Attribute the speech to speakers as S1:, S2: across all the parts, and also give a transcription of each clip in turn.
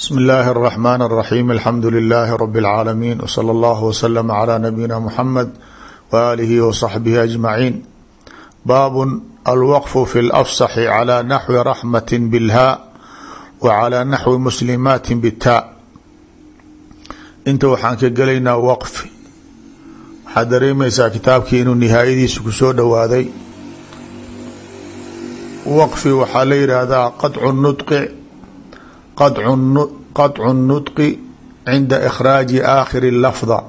S1: bsm اllahi الرحmn الرaxيm alxamdu لilaahi rb اlcaalamiin wslى اllah wslm عlى nabiyina mxamed waalihi wصaxbihi aجmaciin baab alwqf fi اlafsaxi clى naxwi raxmat bاlhaa wa clى naxwi muslimaati btaa inta waxaan ka gelaynaa waqfi waxaad dareemaysaa kitaabkii inuu nihaayadiisa kusoo dhowaaday waqfi waxaa la yidhaahdaa qadcu nudqi qadcu nudqi cinda ikhraaji aakhiri lafda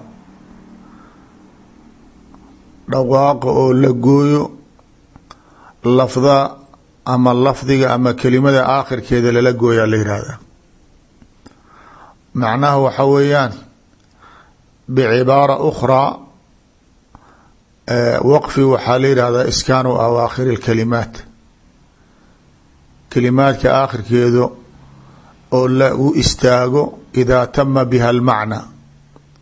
S1: dhawaaqa oo la gooyo lafda ama lafdiga ama kelimada aakhirkeeda lala gooyaa la yihahdaa macnaha waxa weeyaan bicibaara ukhraa waqfi waxaa la yihahdaa iskaanu awaakhiri اlkalimaat kalimaadka aakhirkeedu oo lagu istaago idaa tama biha almacna.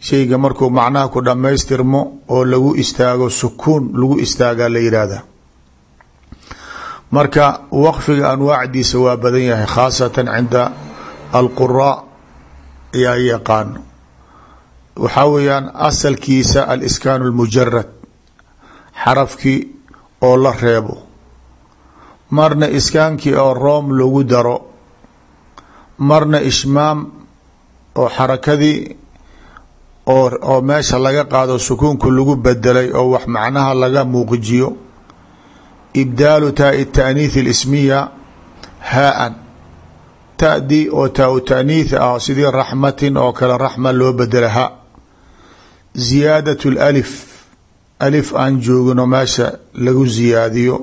S1: Shayga markuu macnaha ku dhammaystirmo oo lagu istaago sukuun lagu istaagaa la yidhaahdaa. Marka waqfiga anwaacdiisa waa badan yahay khaasatan cinda alquraa ayaa yaqaano waxaa weeyaan asalkiisa aliskaanu almujarad xarafkii oo la reebo. Marna iskaankii oo room lagu daro marna ishmaam oo xarakadii oo meesha laga qaado sukuunku lagu bedelay oo wax macnaha laga muuqijiyo. Ibdaalu taai taaniith اlismiya haa-an. Tadi oo taa-u taaniith ah sidii raxmatin oo kale raxma loo bedela ha. Ziyaadat اlalif alif aan joogino meesha lagu ziyaadiyo.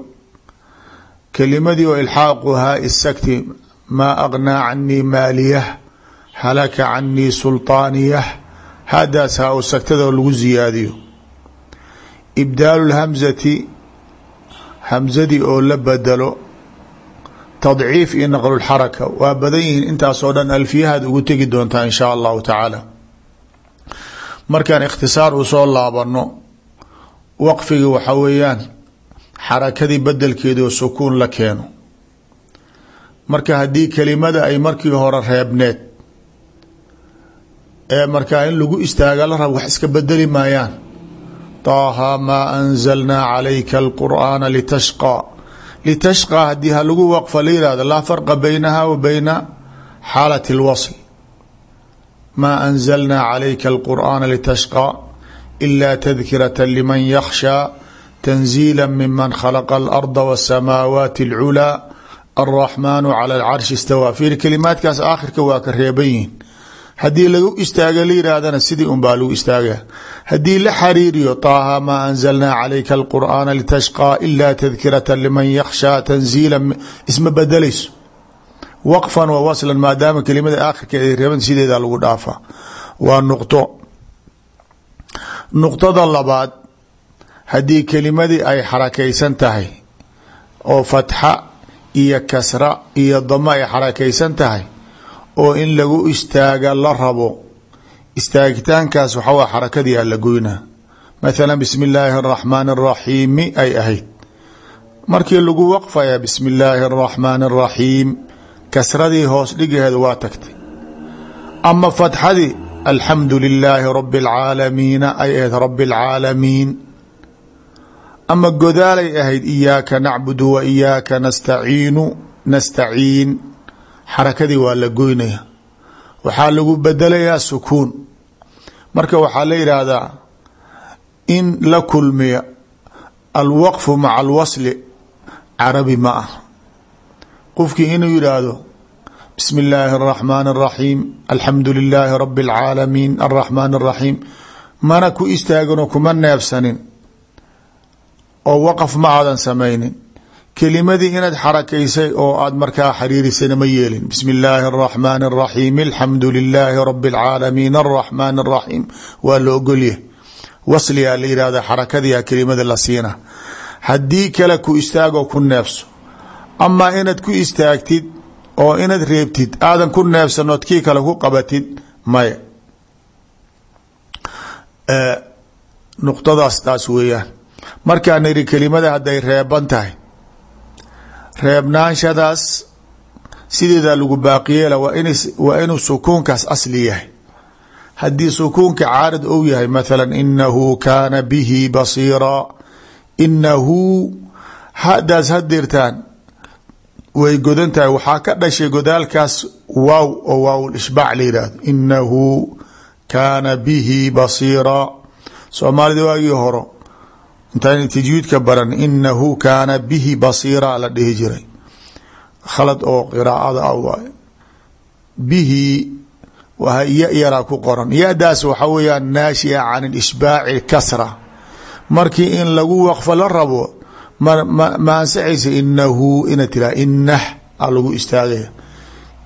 S1: Kelimadii oo ilxaaqu haai sakti maa agnaa canii maaliyah halaka canii sulطaaniyah hadaas haa u sagtada lagu ziyaadiyo. Ibdaalu lhamzati hamzadii oo la bedelo tadciif iyo naqlulxaraka waa badan yihiin intaasoo dhan alfiyahaad ugu tegi doontaa in shaa allahu tacaala. Markaan ikhtisaar u soo laabano waqfiga waxa weeyaan xarakadii bedelkeedoo sukuun la keeno marka haddii kelimada ay markii hore reebneed ee markaa in lagu istaaga la rab wax iska bedeli maayaan. Taaha maa anzalnaa calayka alqur'aana litashqaa litashqaa haddii ha lagu waqfa la yihahdo laa farqa baynaha wa bayna xaalati اlwasl maa anzalnaa calayka alqur'aana litashqaa ila tadkirata liman yakhshaa tanziila miman khalaqa alarda wasamaawaati اlculaa alraxmaanu cala alcarshi istawaa fiir kalimaadkaas aakhirka waa ka reeban yihiin. Haddii lagu istaaga la yihaahdana sidii un baa lagu istaaga. Haddii la xariiriyo taaha maa anzalnaa calayka alqur'aana litashqaa ila tadkirata liman yakhshaa tanziila isma bedelayso. Waqfan wa waslan maadaama kelimada aakhirka ay reeban sideeda lagu dhaafa. Waa nuqto. Nuqtada labaad haddii kelimadii ay xarakaysan tahay oo fatxa iyo kasra iyo damo ay xarakaysan tahay oo in lagu istaaga la rabo. Istaagitaankaas waxawa xarakadii a la goynaa mathala bismi illaahi araxmaani ay ahayd. Markii lagu waqfaya bismi illaahi araxmaani araxiim kasradii hoos dhigaheed waa tagtay. Ama fatxadii alxamdu lilaahi rabi alcaalamiina ay ahayd rabi ama godaalay ahayd iyaaka nacbudu wa iyaaka nastaciinu. Nastaciin xarakadii waa la goynaya. Waxaa lagu bedelayaa sukuun. Marka waxaa la yidhaahdaa in la kulmiya alwaqfu maca alwasli carabi ma ah. Qofkii inuu yidhaahdo bismi illaahi araxmaani araxiim alxamdu lilaahi rabi alcaalamiin alraxmaan araxiim mana ku istaaginoo kuma neefsanin oo waqaf ma aadan samaynin. Kelimadii inaad xarakaysay oo aad markaa xariirisayna ma yeelin. Bismi illaahi araxmaani araxiim alxamdu lilaahi rabi alcaalamiin araxmaan araxiim waa la ogolyahay wasligaa la yihahda kelimada la siina. Haddii kale ku istaagoo ku neefso. Amaa inaad ku istaagtid oo inaad reebtid aadan ku neefsanood kii kale ku qabatid maya. Nuqtadaas taas weeyaan markaan iri kelimada hadday reeban tahay reebnaanshadaas sideedaa lagu baaqiyeela waa inuu sukuunkaas asli yahay. Haddii sukuunka caarid ou yahay mathala inahu kaana bihi basiira inahu hadaas hadirtaan way godan tahay. Waxaa ka dhashay godaalkaas waaw oo waaw ishbaac la yihahdo inahu kaana bihi basiira. Soomaalida waagii horo intaan tajwiidka baran inahu kaana bihi basiira la dhihi jiray. Khalad oo qiraacada ah bihi ya yaraa ku qoran. Yadaas waxa weyaan naashia can ishbaaci kasra markii in lagu waqfo la rabo ma ansaxaysa inahu ina tira inah a lagu istaagaya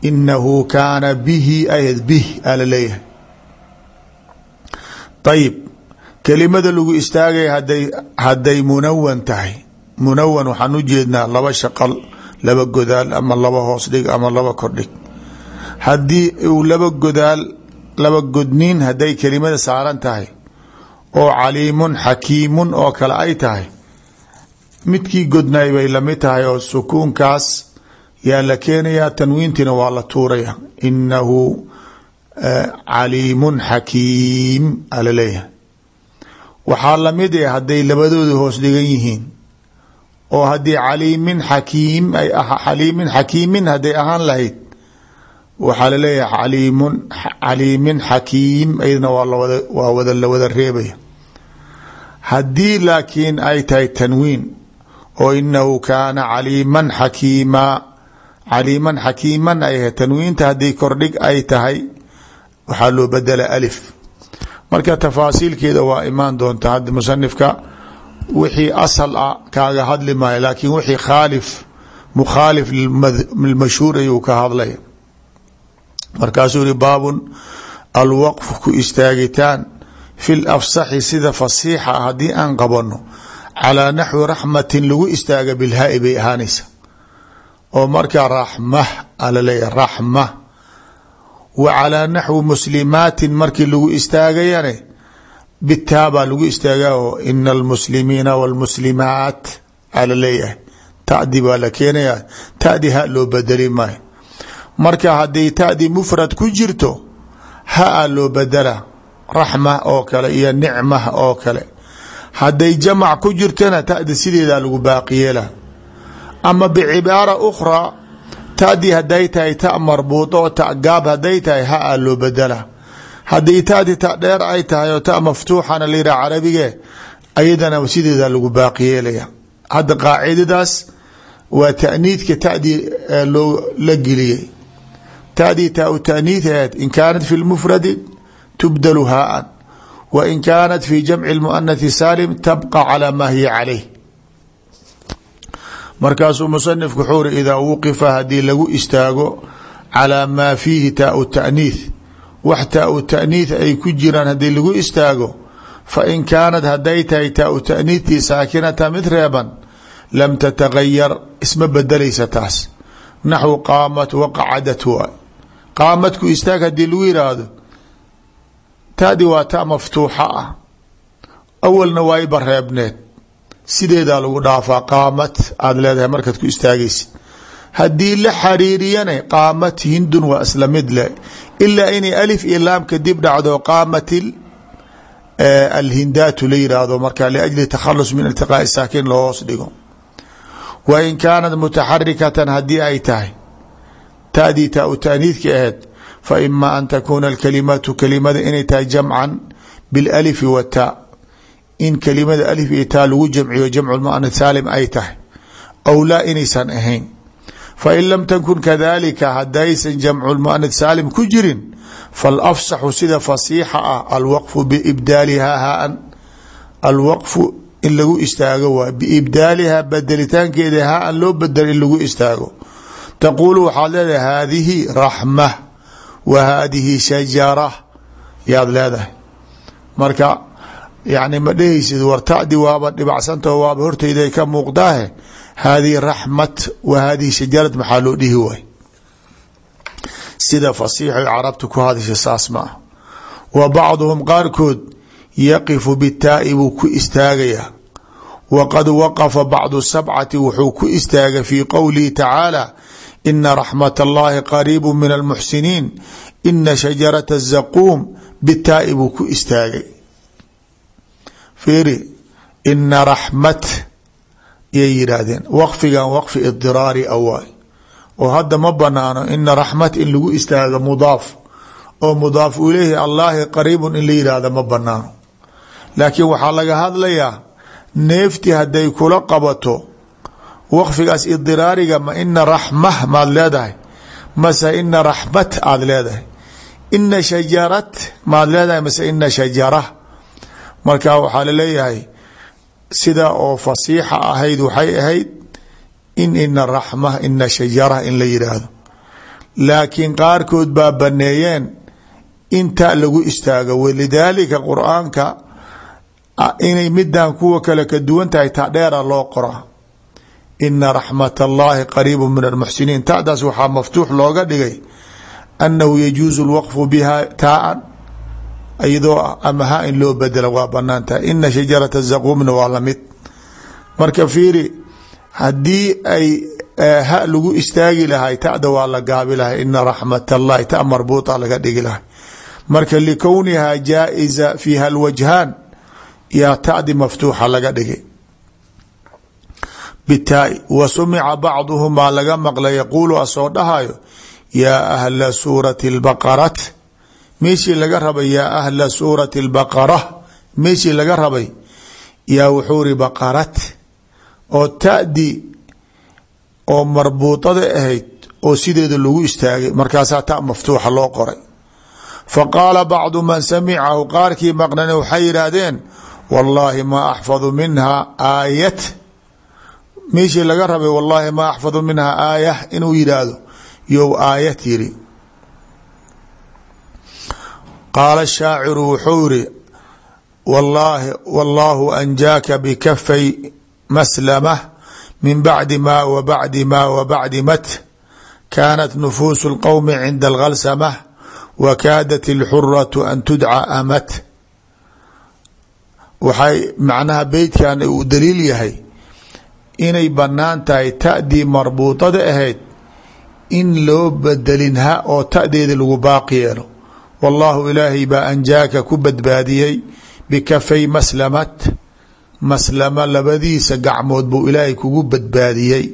S1: inahu kaana bihi ayd bih a la leeyahay. Ayib kelimada lagu istaagaya haday hadday munawan tahay. Munawan waxaan u jeednaa laba shaqal laba godaal ama laba hoos dhig ama laba kordhig haddii uu laba godaal laba godniin hadday kelimada saaran tahay oo caliimun xakiimun oo kale ay tahay midkii godnaay bay la mid tahay oo sukuunkaas yaa la keenayaa tanwiintiina waa la tuuraya. Inahu caliimun xakiim ala leeyahay waxaa la mid eh hadday labadooda hoos dhigan yihiin. Oo haddii caliimin xakiim ay xaliimin xakiimin hadday ahaan lahayd waxaa la leeyahay caliimun caliimin xakiim ayadna waa lawada waa wada la wada reebaya. Haddii laakiin ay tahay tanwiin oo inahu kaana caliiman xakiima caliiman xakiiman ay ahayd tanwiinta haddii kordhig ay tahay waxaa loo bedela alif marka tafaasiilkeeda waa imaan doonta hadda musanifka wixii asal ah kaaga hadli maayo laakiin wixii khaalif mukhaalif lmashhuur ayuu ka hadlaya. Markaasuu yihi baabun alwaqfu ku istaagitaan fi lafsaxi sida fasiixa ah haddii aan qabano calaa naxwi raxmatin lagu istaaga bilhaai bay ahaanaysa oo markaa raxmah alaleeyahy raxma wa calaa naxwi muslimaatin markii lagu istaagayane bitaabaa lagu istaaga oo ina almuslimiina wاlmuslimaat ala leeyahay. Tadi baa la ha loo bedeli maayo marka hadday tadi mufrad ku jirto ha-a loo bedela raxma oo kale iyo nicma oo kale. Hadday jamac ku jirtona tadi sideedaa lagu baaqiyeela ama bicibaara ukhraa tadi haday tahay ta marbuuط oo ta gaab haday tahay ha-a loo bedela haddii tadi ta dheer ay tahay ta maftuuxana la carabige ayadana sideeda lagu baaqiyeelaya hadda qaacidadaas waa taaniidka tadi loo la geliyey tadii taa taaniid aheed in kaanat fi lmufradi tubdalu haan wa in kaanat fi jamci muanathi saalim tabqa calaa maa hiya calayh markaasuu musanifku wuxuu idaa wuqifa haddii lagu istaago calaa maa fiihi taau taaniith wax taau taaniith ay ku jiraan haddii lagu istaago fa in kaanat hadday tahay taau taaniithtii saakinata mid reeban lam tatagayar isma bedelaysa taas. Naxwu qaamat waqacadat waay qaamadku istaag haddii lagu yiraahdo tadi waa ta maftuuxa ah. Awalna waayba reebneed sideedaa lagu dhaafaa qaamad aada leedahay markaad ku istaagaysid. Haddii la xariiriyana qaamat hindun waa isla mid le ilaa inay alif iyo laamka dib dhacdo qaamat alhindaatu la yiraahdo marka liajli takhalus min iltiqaai saakin loo hoos dhigo. Wa in kaanat mutaxarikatan haddii ay tahay tadii taa u taaniidka aheed fa ima an takuuna alkalimatu kalimada inay tahay jamcan bilalifi wataa in kelimada alif iyo taa lagu jamciyo jamcu lmuanad saalim ay tahay aw laa inaysan ahayn. Fain lam takun kadalika hadaysan jamcu lmuanad saalim ku jirin falafsaxu sida fasiixa ah alwaqfu biibdaaliha haan alwaqfu in lagu istaago waay biibdaaliha bedelitaankeeda haan loo bedel in lagu istaago. Taquulu waxaad leedahay haadihi raxma wa haadihi shajara yaad leedahay. Marka yani ma dhehaysid wartacdi waaba dhibacsantao waaba horteyda ka muuqdaahe? Haadihi raxmat wa haadihi shajarad maxaa loo dhihi waay? Sida fasiixay carabta ku hadasha saas ma ah wa bacduhum qaarkood yaqifu bitaa'i buu ku istaagayaa. Waqad waqafa bacdu sabcati wuxuu ku istaaga fii qowlihi tacaala ina raxmat allahi qariibu min almuxsiniin ina shajarata zaquum bitaa'i buu ku istaagay fiiri ina raxmat yay yidhaahdeen. Waqfigan waqfi idiraari awaay oo hadda ma banaano ina raxmat in lagu istaago mudaaf. Oo mudaaf ileyhi allahi qariibun in la yidhaahdo ma banaano laakiin waxaa laga hadlayaa neefti hadday kula qabato waqfigaas idiraariga ma ina raxmah maad leedahay. Mase ina raxmat aad leedahay. Ina shajarat maad leedahay mase ina shajara marka waxaa la leeyahay sida oo fasiixa ahayd waxay ahayd in ina raxma ina shajara in la yidhaahdo laakiin qaarkood baa baneeyeen inta lagu istaago. Walidaalika qur'aanka inay midan kuwa kale ka duwan tahay ta dheera loo qoraa ina raxmat allahi qariibu min almuxsiniin. Tadaas waxaa maftuux looga dhigay annahu yajuusu lwaqfu biha taaan iyadoo ha in loo bedela waa bannaan tahay shajarata zaquumna waa la mid marka fiiri haddii ay ha lagu istaagi lahay tada waa la gaabi lahay. Ina raxmat ta marbuuta laga dhigi lahay. Marka likowniha jaa-iza fiiha alwajhaan yaa tadi maftuuxa laga dhigay bitaai wa sumica bacduhumaa laga maqla yaquulu asoo dhahayo yaa ahla suurati lbaqarat meeshii laga rabay yaa ahla suurati lbaqara meeshii laga rabay yaa wuxuu baqarat. Oo tadi oo marbuuطada ahayd oo sideeda lagu istaagay markaasaa ta maftuuxa loo qoray. Fa qaala bacdu man samicahu qaarkii maqnane waxay yidhaahdeen wallaahi maa axfadu minha aayat. Meeshii laga rabay wallaahi maa axfadu minha aayah inuu yidhaahdo. You aayat yiri qaala shaaciru wuxuu yiri wallaahi wallaahu anjaaka bikafay maslama min bacdi maa wa bacdi maa wa bacdi mat. Kaanat nufuusu اlqowmi cinda alkalsamah wa kaadat ilxuratu an tudca amat. Waxay macnaha beytkan uu daliil yahay inay bannaan tahay ta'dii marbuuطada ahayd in loo bedelin ha oo ta'deeda lagu baaq yeelo wallaahu ilaahay baa anjaaka ku badbaadiyey bikafay maslamat. Maslama labadiisa gacmood buu ilaahay kugu badbaadiyey.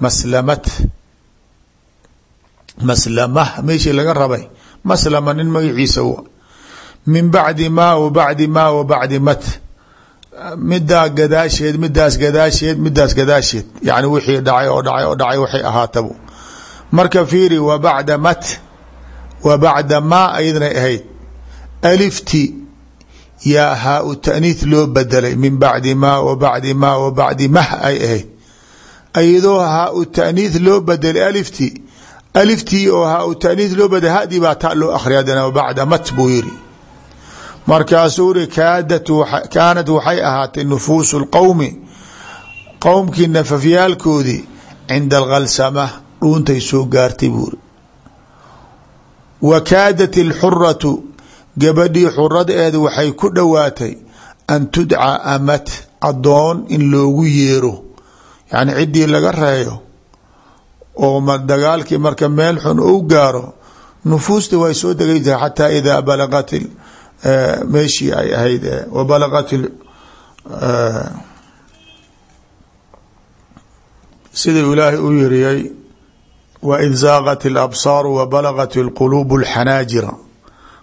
S1: Maslamat. Maslamah meeshii laga rabay. Maslama nin magaciisa w min bacdi ma wa bacdi ma wa bacdi mat. Midaa gadaasheed midaas gadaasheed midaas gadaasheed. Yani wixii dhacay oo dhacay oo dhacay waxay wa mat wa bacda maa ayadnay ahayd. Alifti yaa haa u taaniith loo bedelay min bacdi ma wa bacdi ma wa bacdi mah ay ahayd. Ayadoo haa u taaniith loo bedelay alifti aliftii oo haa u taaniith loo bedelay haddii baa ta loo akhriya adana bacda mat buu yiri markaasuu ri kaanad waxay ahaatay nufuusu lqowmi qowmkii nafafyaalkoodii cinda alkhalsama dhuuntay soo gaartay buuri wa kaadat ilxuratu gabadhii xuradaeeda waxay ku dhowaatay an tudca amat addoon in loogu yeero. Yacni ciddii laga reeyo oo dagaalkii marka meel xun ou gaaro nufuusta way soo degaysa xataa idaa balaqat meeshii ay ahayd wabalaqat sidau ilaahay u yiriyay waid zaaqat alabsaaru wabalaqat alquluubu alxanaajira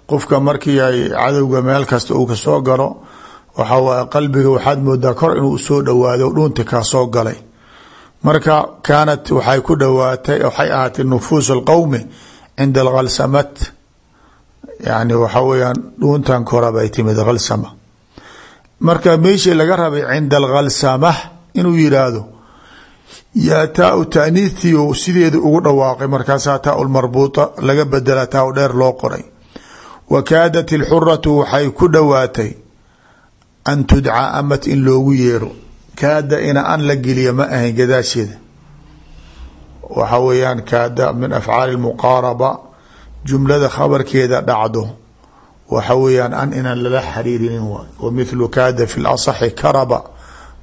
S1: qofka markii ay cadowga meel kasta uu ka soo galo waxa waay qalbiga waxaad moodaa kor inuu soo dhowaado dhuunti kaa soo galay marka kaanat waxay ku dhowaatay waxay ahaatay nufuus alqowmi cinda alkhalsamat yani waxa weyaan dhuuntan kora bay timid khalsama marka meeshii laga rabay cinda alkhalsamah inuu yiraahdo yaa taa u taaniithtii sideeda ugu dhawaaqay markaasaa taa ulmarbuuta laga bedela taa dheer loo qoray. Wa kaadat ilxuratu waxay ku dhowaatay an tudca amat in loogu yeero. Kaada ina an la geliya ma ahayn gadaasheeda waxa weeyaan kaada min afcaali muqaaraba jumlada khabarkeeda dhacdo. Waxa weeyaan an inaan lala xariirinin waay wa mithlu kaada fi lasaxi karaba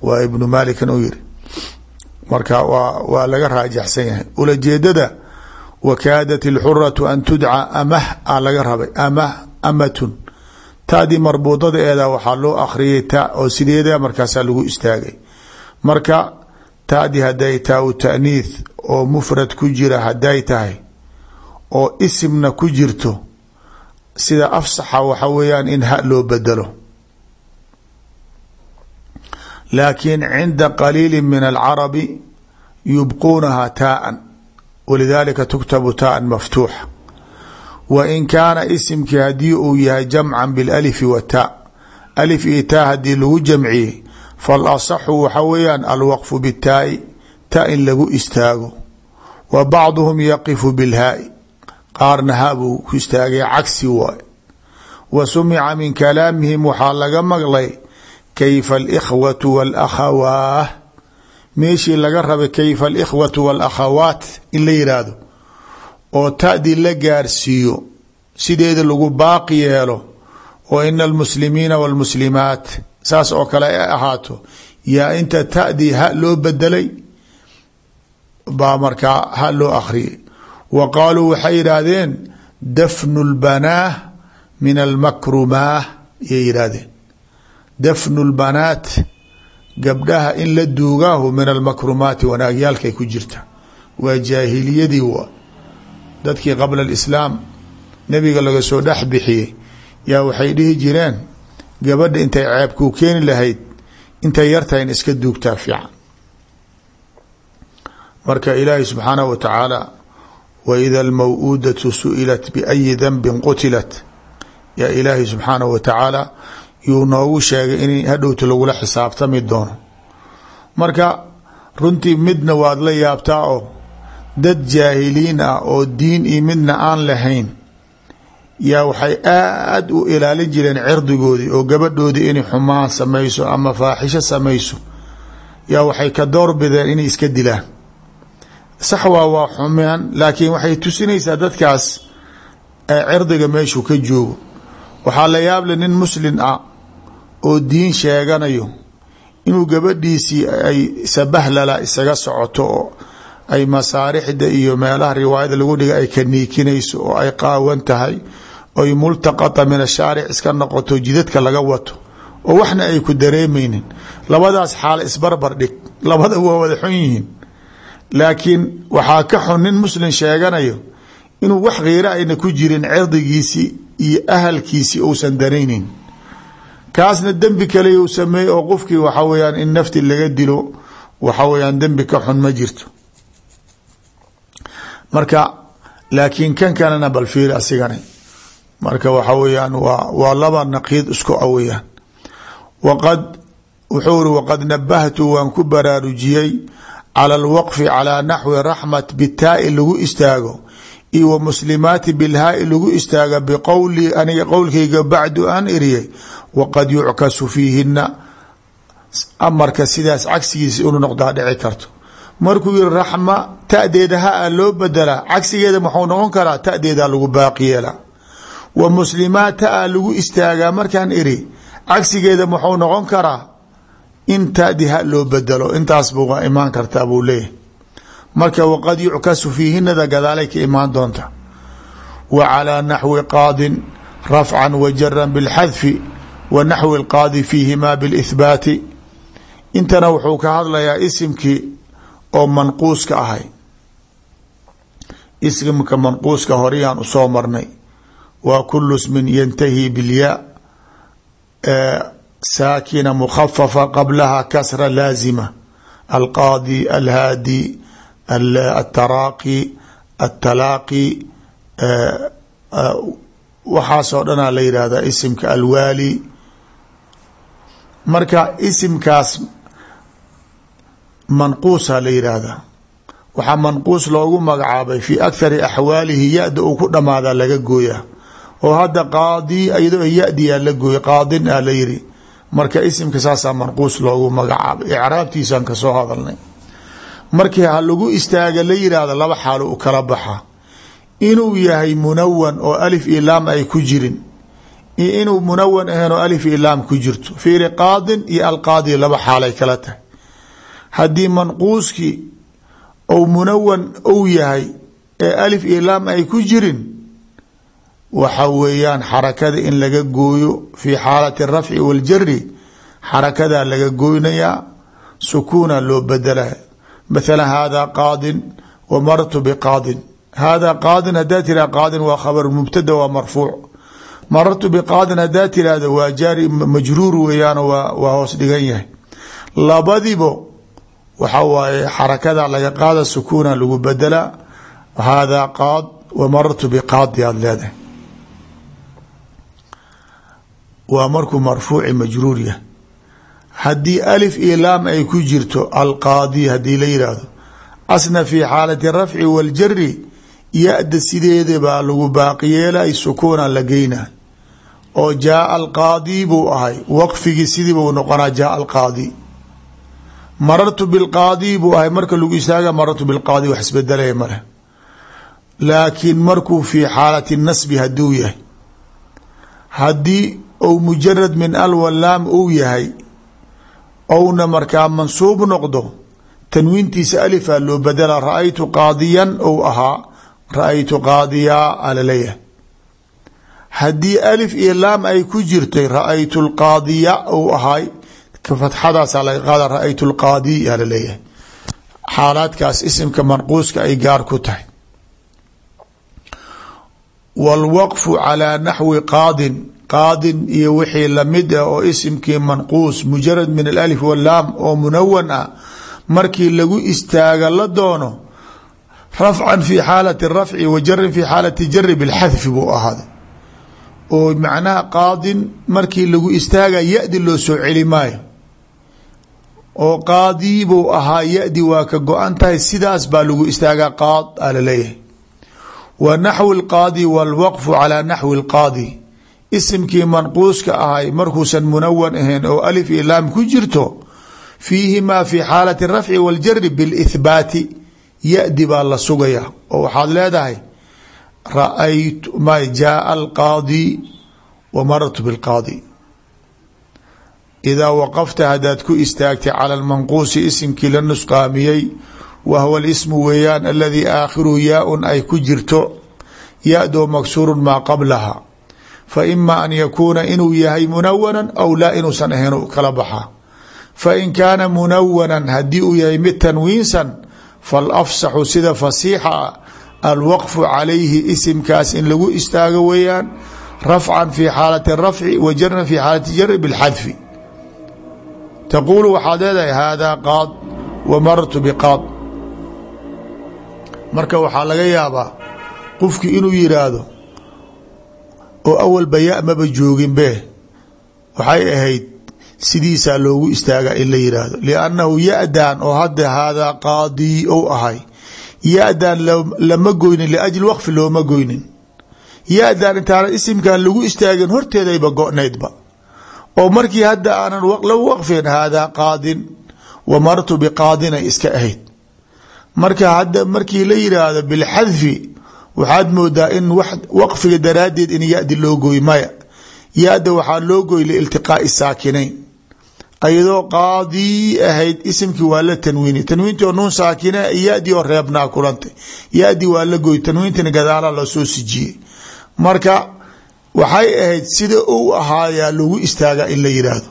S1: waa ibnu malikan u yiri marka waa laga raajaxsan yahay. Ulajeedada wakaadat ilxuratu an tudca amah a laga rabay. Amah amatun. Taadii marbuudada eeda waxaa loo akhriyay ta oo sideeda markaasaa lagu istaagay. Marka taadi haday taa u taaniith oo mufrad ku jira haday tahay oo isimna ku jirto sida afsaxa waxa weeyaan in ha loo bedelo laakiin cinda qaliili min alcarabi yubquunaha taaan walidalika tuktabu taaan maftuuxa. Wa in kaana isimkii haddii uu yahay jamcan bilalifi wa taa alif iyo taa haddii lagu jamciyey fal asaxu waxa weeyaan alwaqfu bitaai ta in lagu istaago. Wa bacduhum yaqifu bilhaai qaarna ha buu ku istaagay cagsi waay wa min kalaamihim waxaa laga maqlay kayfa alikhwatu walakhawaah meeshii laga rabay kayfa alikhwatu walakhawaat in la yidhaahdo oo tadii la gaarsiiyo sideeda lagu baaqi yeelo oo ina almuslimiina walmuslimaat saas oo kale ay ahaato yaa inta tadii ha loo bedelay baa markaa ha loo akhriyay wa qaaluu waxay yidhaahdeen dafnu lbanaah min almakrumaah yay yidhaahdeen dafnu lbanaat gabdhaha in la duugaahu min almakrumaati wanaagyaalkay ku jirta. Waa jaahiliyadii wa dadkii qabla alislaam nebiga laga soo dhex bixiyey yaa waxay dhihi jireen gabadha intay ceebkuu keeni lahayd intay yartahay in iska duugtaa fiican. Marka ilaahi subxaanahu wa tacaala waida almaw-uudatu su'ilat biayi danbin qutilat. Yaa ilaahi subxaanahu wa tacaala yuu noogu sheegay in hadhowta lagula xisaabtami doono. Marka runtii midna waad la yaabtaa oo dad jaahiliin ah oo diin iyo midna aan lahayn yaa waxay aada u ilaalin jireen cirdigoodii oo gabadhoodii inay xumaan samayso ama faaxisho samayso yaa waxay ka doorbideen inay iska dilaan. Sax waa xumaan laakiin waxay tusinaysaa dadkaas cirdiga meeshuu ka joogo. Waxaa la yaable nin muslin ah oo diin sheeganayo inuu gabadhiisii ay sabahlala isaga socoto oo ay masaarixda iyo meelaha riwaayada lagu dhiga ay ka niikinayso oo ay qaawan tahay oy multaqata min ashaaric iska noqoto jidadka laga wato oo waxna ay ku dareemaynin. Labadaas xaala isbarbar dhig labada waa wada xun yihiin. Laakiin waxaa ka xun nin muslim sheeganayo inuu wax khiira ayna ku jirin cirdigiisii iyo ahalkiisii uusan danaynin kaasna dembi kale uu sameeyey oo qofkii waxa weyaan in nafti laga dilo waxa weyaan dembi ka xun ma jirto. Marka laakiin kan kalena bal fiiri asigani. Marka waxa weyaan waa waa laba naqiid isku a weyaan waqad wuxuu iri waqad nabahtu waan ku baraarujiyey cala alwaqfi calaa naxwi raxmat bitaai lagu istaago iyo wa muslimaati bilhaai lagu istaaga biqowlii aniga qowlkayga bacdu aan iriyay waqad yuckasu fiihina amarka sidaas cagsigiisa inuu noqdaa dhici karto. Markuu yiri raxma tadeeda ha loo bedelaa cagsigeeda muxuu noqon karaa tadeeda lagu baaqi wa muslimaat taa lagu istaagaa iri cagsigeeda muxuu noqon karaa in tadi ha loo bedelo intaas buga imaan kartaa buu leeyahay marka waqad yuckasu fiihinada gadaalay ka imaan doonta. Wa calaa naxwi qaadin rafcan wa jaran bilxadfi wa naxwi lqaadi fiihimaa bilihbaati intana wuxuu ka hadlayaa isimkii oo manquuska ahay. Isimka manquuska horeyaan u soo marnay. Waa kulu smin yantahi bilyaa saakina mukhafafa qablaha kasra laazima. Alqaadi alhaadi altaraaqi altalaaqi waxaasoo dhanaa la yidhahdaa isimka alwaali marka isimkaas manquusa la yidhaahdaa waxaa manquus loogu magacaabay fi akhari axwaalihi ya-da uu ku dhamaadaa laga gooyaa oo hadda qaadi iyadoo ya-diyaa la gooyay qaadin ah la yiri marka isimka saasaa manquus loogu magacaabay icraabtiisaan ka soo hadalnay markii ha lagu istaaga la yidhaahdo laba xaalo u kala baxa. Inuu yahay munawan oo alif iyo laam ay ku jirin. Iyo inuu munawan ahayn alif iyo laam ku jirto. Fiiri qaadin iyo alqaadi laba xaalay kala tahay. Haddii manquuskii ou munawan ou yahay ee alif iyo laam ay ku jirin waxa weeyaan xarakada in laga gooyo fi xaalati rafci waljari xarakadaa laga goynayaa sukuuna loo bedelaya mathala hada qaadin wa marartu biqaadin hada qaadin hadaa tiraha qaadin waa khabar mubtada waa marfuuc marartu biqaadin hadaa tirahda waa jaari majruur weeyaano waa hoos dhigan yahay labadibo waxa waaye xarakada laga qaada sukuuna lagu bedelaa hada qaad wa marartu biqaadi aad waa markuu marfuuci majruur haddii alif iyo laam ay ku jirto alqaadi haddii la yidhaahdo asna fi xaalati rafci waljari ya-da sideeda baa lagu baaqi yeelay sukuuna la geyna oo jaaa alqaadi buu ahay waqfigii sidii buu noqonaa jaaa alqaadi. Marartu bilqaadi buu ahay marka lagu istaaga marartu bilqaadi wax isbedelaya maleh laakiin markuu fi xaalati nasbi haduu yahay haddii ou mujarad min alwalaam uu yahay ouna markaa mansuub noqdo tanwiintiisa alifaa loo badela ra'aytu qaadiyan ou ahaa ra'aytu qaadiyaa alaleeyahay haddii alif iyo laam ay ku jirtay ra'aytu lqaadiya ou ahay fatxadaasaa laga qaada ra'aytu lqaadi alaleeyahay xaalaadkaas isimka manquuska ay gaar ku tahay wاlwqfu calىa naxwi qaadin qaadin iyo wixii la mid ah oo isimkii manquus mujarad min alif walaam oo munawan ah markii lagu istaaga la doono rafcan fi xaalati rafci wa jarin fi xaalati jari bilxadfi buu ahaaday. Oo macnaha qaadin markii lagu istaaga ya-di loo soo celi maayo. Oo qaadii buu ahaa ya-di waa ka go-an tahay sidaas baa lagu istaagaa qaad a la leeyahay wa naxwi lqaadi walwaqfu calaa naxwi lqaadi isimkii manquuska ahay markuusan munawan ahayn oo alif iyo laam ku jirto fiihimaa fi xaalati rafci waljari bilithbaati yadi baa la sugaya. Oo waxaad leedahay raayt ma jaaa alqaadi wa marartu bilqaadi idaa waqafta haddaad ku istaagtay cala lmanquusi isimkii la nusqaamiyey wa hwa lismu weeyaan aladii aakhiru yaa ay ku jirto yadoo maksuurun maa qablaha fa ima an yakuuna inuu yahay munawanan aw laa inuusan ahayn kala baxaa fa in kaana munawanan haddii uu yahay mid tanwiinsan falafsaxu sida fasiixa ah alwaqfu calayhi isimkaas in lagu istaago weeyaan rafcan fi xaalati rafci wa jarran fi xaalati jari bilxadfi taquulu waxaad leedahay haadaa qaad wa marartu marka waxaa laga yaabaa qofki inuu yiraahdo oo awalba ya-maba jooginbe. Waxay ahayd sidiisaa loogu istaaga in la yiraahdo. Liannahu ya-dan oo hadda haadaa qaadii ou ahay. Ya-dan lama goynin liajli waqfi looma goynin. Ya-dan intaana isimkan lagu istaagin horteedayba go-naydba. Oo markii hadda aanan la waqfin haadaa qaadin wa martu biqaadin ay iska ahayd. Marka hadda markii la yiraahdo bilxadfi waxaad moodaa in waqfiga daraaddeed in ya-di loo gooy maya. Ya-da waxaa loo gooy liiltiqaai saakinayn. Ayadoo qaadii ahayd isimkii waa la tanwiini. Tanwiintii oo nuun saakina ya-dii oo reebnaa kulantay. Ya-dii waa la gooy tanwiintina gadaala la soo sijiyey. Marka waxay ahayd sida uu ahaayaa lagu istaaga in la yiraahdo.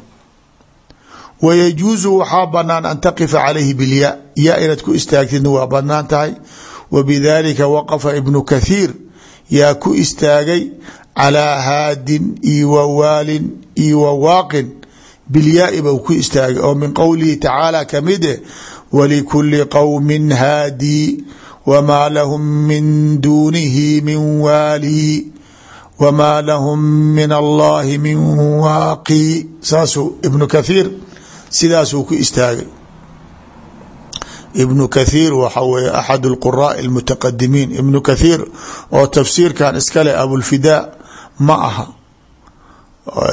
S1: Wayajuusu waxaa banaan an taqifa calayhi bilya ya. Inaad ku istaagtidna waa bannaan tahay wa bidalika waqafa ibnu kathiir yaa ku istaagay calaa haadin iyo wa waalin iyo wa waaqin bilyaai bau ku istaagay oo min qowlihi tacaala ka mid eh walikuli qowmin haadii wamaa lahum min duunihi min waali wmaa lahum min allahi min waaqi saasuu ibnu kathiir sidaasuu ku istaagay ibnu kathiir waxa weye axad lquraai almutaqadimiin ibnu kathiir oo tafsiirkan iskale abulfidaa ma aha.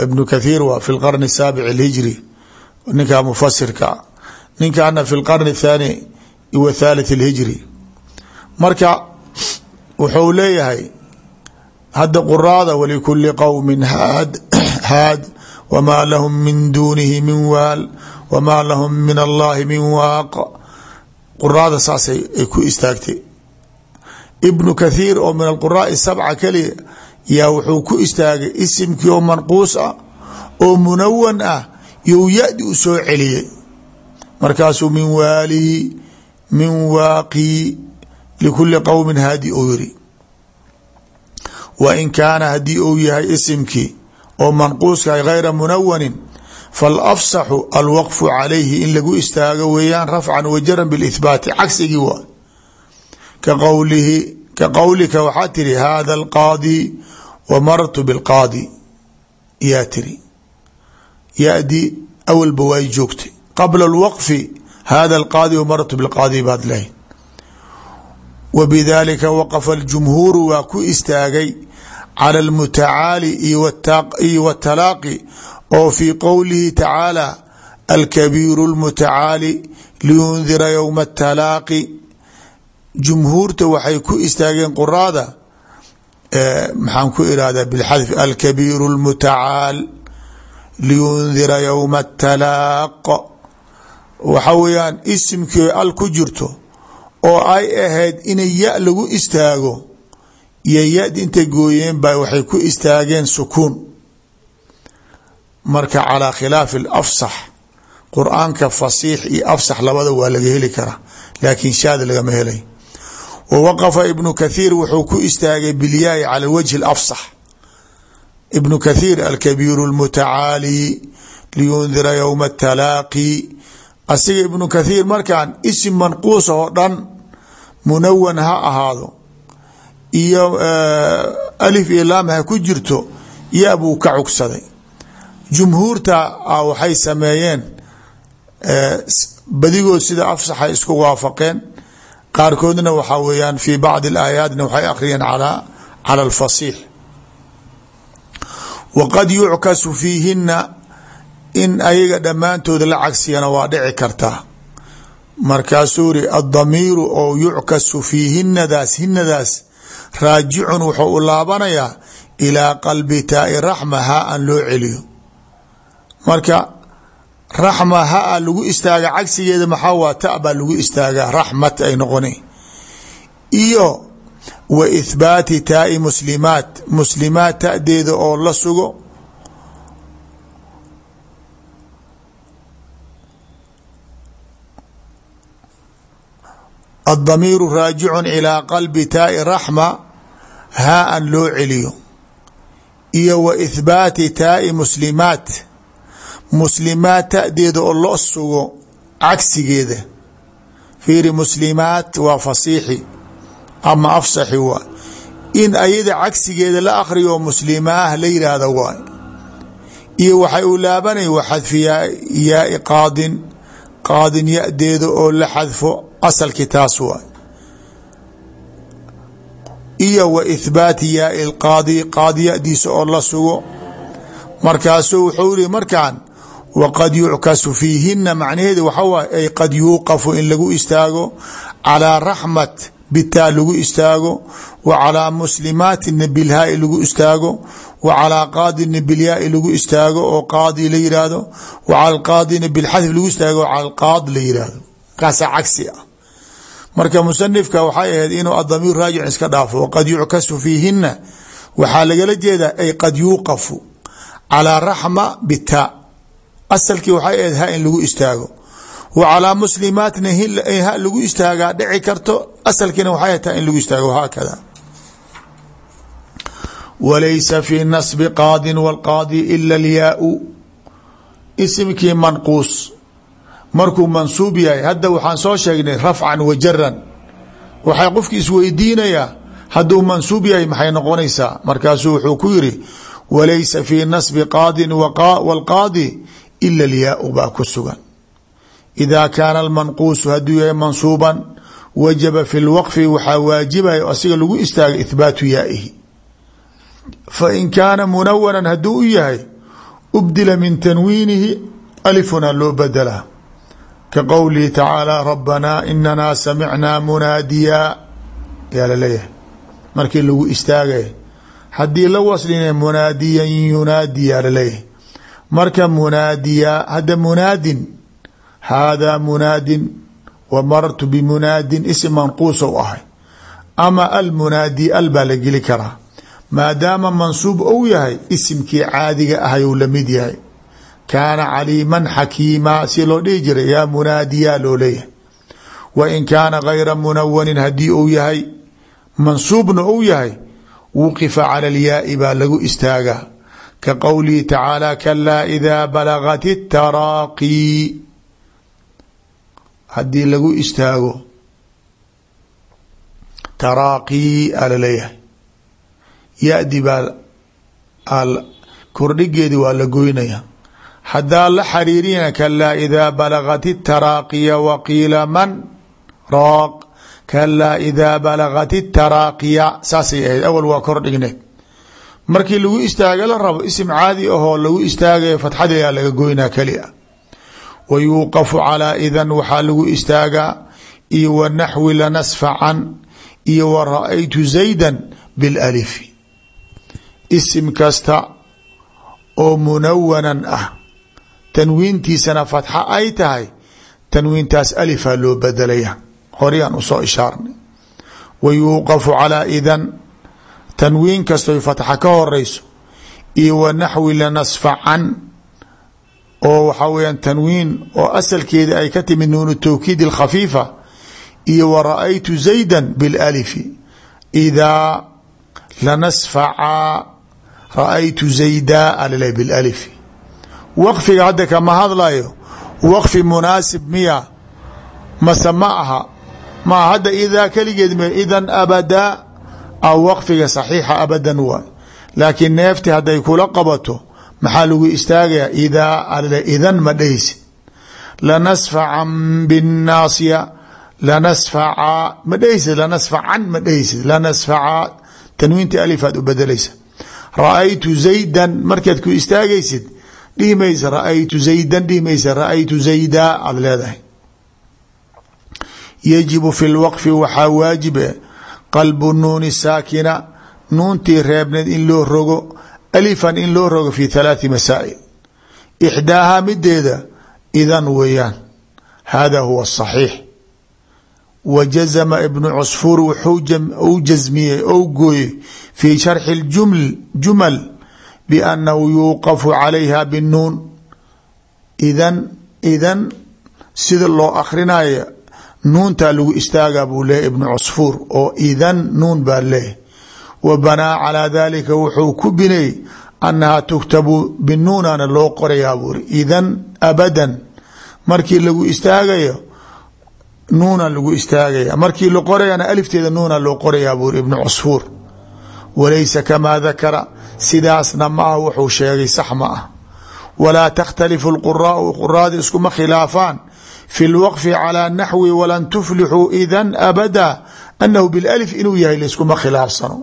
S1: Ibnu kathiir waa fi lqarni saabic alhijri ninkaa mufasirkaa ninkana fi lqarni athaani wa thalith alhijri. Marka wuxuu leeyahay hadda quraada walikuli qowmin haad haad wamaa lahum min duunihi min waal wamaa lahum min allahi min waaq quraada saasay ay ku istaagtay. Ibnu kathiir oo min alquraai sabca keliya yaa wuxuu ku istaagay isimkii oo manquus ah oo munawan ah you ya-di u soo celiyey. Markaasuu min waalihi min waaqii likuli qowmin haadi uu yiri wa in kaana haddii uu yahay isimkii oo manquuska gayra munawanin falafsaxu alwaqfu calayhi in lagu istaago weeyaan rafcan wajaran bilihbaati cagsigii waa ka qowlihi ka qowlika waxaa tiri hada alqaadi wamartu bilqaadi yaa tiri yadi awalba waay joogtay qabla alwaqfi hada alqaadi wamartu bilqaadi baad lahayd wa bidalika waqafa aljumhuuru waa ku istaagay cala almutacaali iyo watalaaqi oo fii qowlihi tacaala alkabiiru lmutacaali liyundira yowma atalaaqi jumhuurta waxay ku istaageen quraada maxaan ku irahdaa bilxadfi alkabiiru lmutacaal liyundira yowma atalaaq waxa weeyaan isimkii al ku jirto oo ay ahayd inay ya lagu istaago iyo ya-di intay gooyeen ba waxay ku istaageen sukuun marka calaa khilaafi alafsax qur'aanka fasiix iyo afsax labada waa laga heli karaa laakiin shaad lagama helay. Wa waqafa ibnu kathiir wuxuu ku istaagay bilyaai cala wajhi alafsax ibnu kathiir alkabiiru lmutacaali liyundira yowma atalaaqi asiga ibnu kathiir markaan isim manquus oo dhan munawan ha ahaado iyo alif iyo laam ha ku jirto yaa buu ka cugsaday jumhuurta waxay sameeyeen badigood sida afsaxay isku waafaqeen. Qaarkoodna waxaa weeyaan fi bacdi alaayaatna waxay akhriyeen cala alfasiix. Waqad yuckasu fiihina in ayaga dhammaantooda la cagsiyana waa dhici kartaa markaasuu ri addamiiru oo yuckasu fiihinadaas hinadaas raajicun wuxuu u laabanayaa ilaa qalbi taai raxma ha an loo celiyo marka raxma ha a lagu istaaga cagsigeeda maxaa waa ta baa lagu istaagaa raxmat ay noqona iyo wa ithbaati taai muslimaat muslimaat tadeeda oo la sugo. Addamiiru raajicun ilaa qalbi taai raxma haa an loo celiyo. Iyo wa ithbaati muslimaat tadeeda oo loo sugo cagsigeeda. Fiiri muslimaat waa fasiixi ama afsaxi waa. In ayada cagsigeeda la akriyo muslimaah la yidhaahdo waay iyo waxay u laabanay wa xadfi yaai qaadin qaadin yadeeda oo la xadfo asalkii taas waay iyo wa ithbaati yaai lqaadi qaadi yadiisa oo la sugo. Markaasuu wuxuu markaan waqad yuckasu fiihina macnaheedi waxa waay ay qad yuuqafu in lagu istaago calaa raxmat bitaa lagu istaago wa calaa muslimaatina bilhaai lagu istaago wa calaa qaadina bilyaai lagu istaago oo qaadi la yihahdo wa cala qaadina bilxadf lagu istaago cala qaad la yihahdo kaasaa cagsi ah marka musanifka waxay ahayd inuu adamiir raajic iska dhaafo waqad yuckasu fiihina waxaa lagala jeedaa ay qad yuuqafu calaa raxma bitaa asalkii waxay ahayd ha in lagu istaago. Wa calaa muslimaatna ha lagu istaagaa dhici karto asalkiina waxay tahay in lagu istaago haakada. Walaysa fi nasbi qaadin wاlqaadi ila alyaau. Isimkii manquus markuu mansuub yahay hadda waxaan soo sheegnay rafcan wa jaran waxay qofki isweydiinayaa hadduu mansuub yahay maxay noqonaysaa? Markaasuu wuxuu ku yiri walaysa fi nasbi qaadin wاlqaadi ila alyaau baa ku sugan ida kaana almanquusu hadduu yahay mansuuban wajaba fi lwaqfi waxaa waajibaya asiga lagu istaaga ithbaatu yaaihi fain kaana munawanan hadduu u yahay ubdila min tanwiinihi alifuna loo badelaa ka qowlihi tacaala rabanaa inanaa samicnaa munaadiya yaa la leeyahay markii lagu istaagay haddii la waslina munaadiyan yunaadi yaa la leeyahay marka munaadiya hadda munaadin haadaa munaadin wa marartu bimunaadin isim manquus ou ahay. Ama almunaadi al baa la geli karaa. Maadaama mansuub ou yahay isimkii caadiga ahay ou la mid yahay. Kaana caliiman xakiima si loo dhihi jiray yaa munaadiyaa loo leeyahay. Wa in kaana gayra munawanin haddii uu yahay mansuubna ou yahay wuqifa cala alyaai baa lagu istaagaa ka qowlihi tacaala kalaa idaa balagat itaraaqii haddii lagu istaago taraaqii aa la leeyahay ya-di baa kordhigeedi waa la goynaya haddaa la xariirina kalaa idaa balagat itaraaqiya waqiila man raaq kalaa idaa balagat itaraaqiya saasay ahayd awal waa kor dhigneed markii lagu istaaga la rabo isim caadi ahoo lagu istaagaya fatxadeedaa laga goynaa keli a wa yuuqafu calaa idan waxaa lagu istaagaa iyo wa naxwi lanasfacan iyo wa ra'aytu zayda bilalifi isim kasta oo munawanan ah tanwiintiisana fatxa ay tahay tanwiintaas alifaa loo bedelaya horeyaan u soo ishaarnay. Wa yuuqafu calaa idan tanwiin kastoy fatxa ka horeyso iyo wa naxwi lanasfacan oo waxaa weyaan tanwiin oo asalkeeda ay ka timid nuunu tawkiid alkhafiifa iyo wa ra'aytu zayda bilalifi idaa lanasfaca ra'aytu zaydaa alale bilalifi. Waqfiga hadda kama hadlayo waqfi munaasib miya mase ma aha maa hadda idaa keligeed m idan abadaa aw waqfiga saxiixa abadan waay laakiin neefti hadday kula qabato maxaa lagu istaagayaa idaa alale idan ma dhehaysid lanasfacan binnaasiya lanasfaca ma dhehaysid lanasfacan ma dhehaysid lanasfaca tanwiinta alifaad u bedelaysa. Ra'aytu zaydan markaad ku istaagaysid dhihi maysa ra'aytu zaydan dhihi maysa ra'aytu zayda aada leedahay. Yajibu fi lwaqfi waxaa waajibe qalbu nuuni saakina nuuntii reebneed in loo rogo alifan in loo rogo fi halaathi masaa'il. Ixdaahaa mideeda idan weeyaan. Hada huwa asaxiix wa jazama ibnu cusfuur wuxuu jasmiyey ou gooyey fi sharxi jumal biannahu yuuqafu calayha binuun idan idan sida loo akrinaya nuuntaa lagu istaagaa buu leeyahy ibnu cusfuur oo idan nuun baa leeyahy wa banaa calaa dalika wuxuu ku bineeyey annahaa tuktabu binuunana loo qorayaa buuri idan abadan markii lagu istaagayo nuuna lagu istaagaya. Markii la qorayana alifteeda nuuna loo qorayaa buuri ibnu cusfuur. Walaysa kamaa dakara sidaasna ma ah wuxuu sheegay sax ma ah walaa takhtalifu lquraau quraada iskuma khilaafaan fi lwaqfi calaa naxwi walan tuflixuu idan abada anahu bilalif inuu yahay layskuma khilaafsano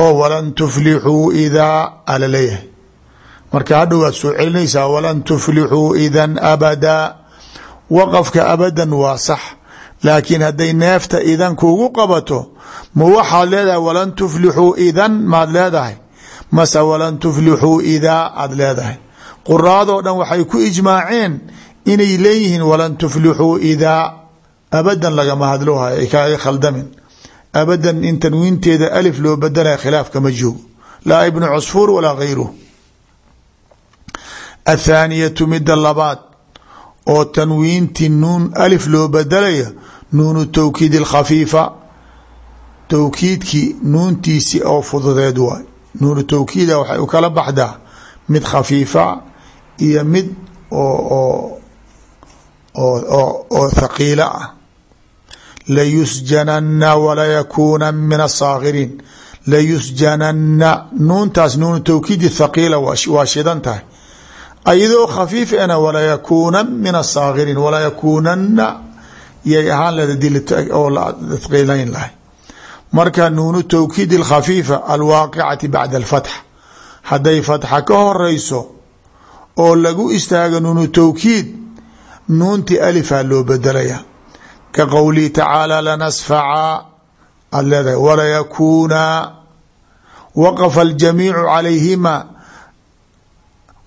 S1: oo walan tuflixuu idaa ala leeyahay marka hadhow waad soo celinaysaa walan tuflixuu idan abada waqafka abadan waa sax laakiin hadday neefta idan kugu qabato ma waxaad leedahay walan tuflixuu idan maad leedahay mase walan tuflixuu idaa aad leedahay quraadoo dhan waxay ku ijmaaceen inay leeyihiin walan tuflixuu idaa abadan lagama hadlohayo ay kaaga khaldamin. Abadan in tanwiinteeda alif loo badanaya khilaaf kama joogo. Laa ibnu cusfuur walaa gayruh athaaniyatu midda labaad oo tanwiinti nuun alif loo badalaya nuunu tawkiid alkhafiifa towkiidkii nuuntiisi oo fududeed waay. Nuunu tawkiida waxay u kala baxdaa mid khafiifa iyo mid oo oo oo thaqiilo ah. Layusjanana walayakuuna min asaakiriin layusjanana nuuntaas nuunu tawkiidi thaqiila waa shidan tahay. Ayadoo khafiif ena walayakuuna min asaakiriin walayakuunana yay ahaan leeda oo la thqiilayn lahay. Marka nuunu tawkiid alkhafiifa alwaaqicati bacda alfatx. Hadday fatxa ka horeyso oo lagu istaago nuunu tawkiid nuunti alifaa loo bedelaya. Ka qowlihi tacaala lanasfaca aad leedahay walayakuuna waqafa aljamiicu calayhima.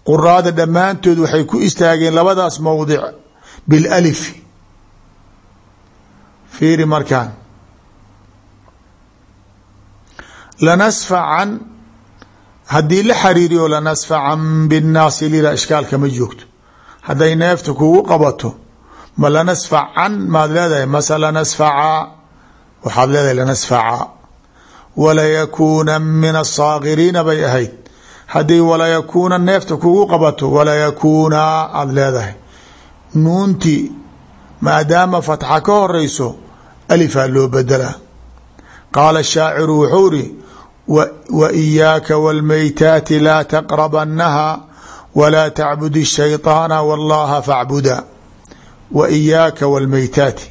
S1: Quraada dhammaantood waxay ku istaageen labadaas mowdic bilalifi fiiri markaan. Lanasfacan haddii la xariiriyo lanasfacan binnaasi lila ishkaalka ma joogto hadday neefta kugu qabato ma lanasfacan maad leedahay mase lanasfacaa waxaad leedahay lanasfacaa walayakuuna min asaakiriina bay ahayd. Haddii walayakuuna neefta kugu qabato walayakuunaa aada leedahay. Nuuntii maadaama fatxa ka horeyso alifaa loo bedelaa. Qaala shaaciru wuxuu ri wa iyaaka wاlmaytaati laa taqrabanaha walaa tacbud الshayطaana wallaha facbuda wa iyaaka wاlmaytaati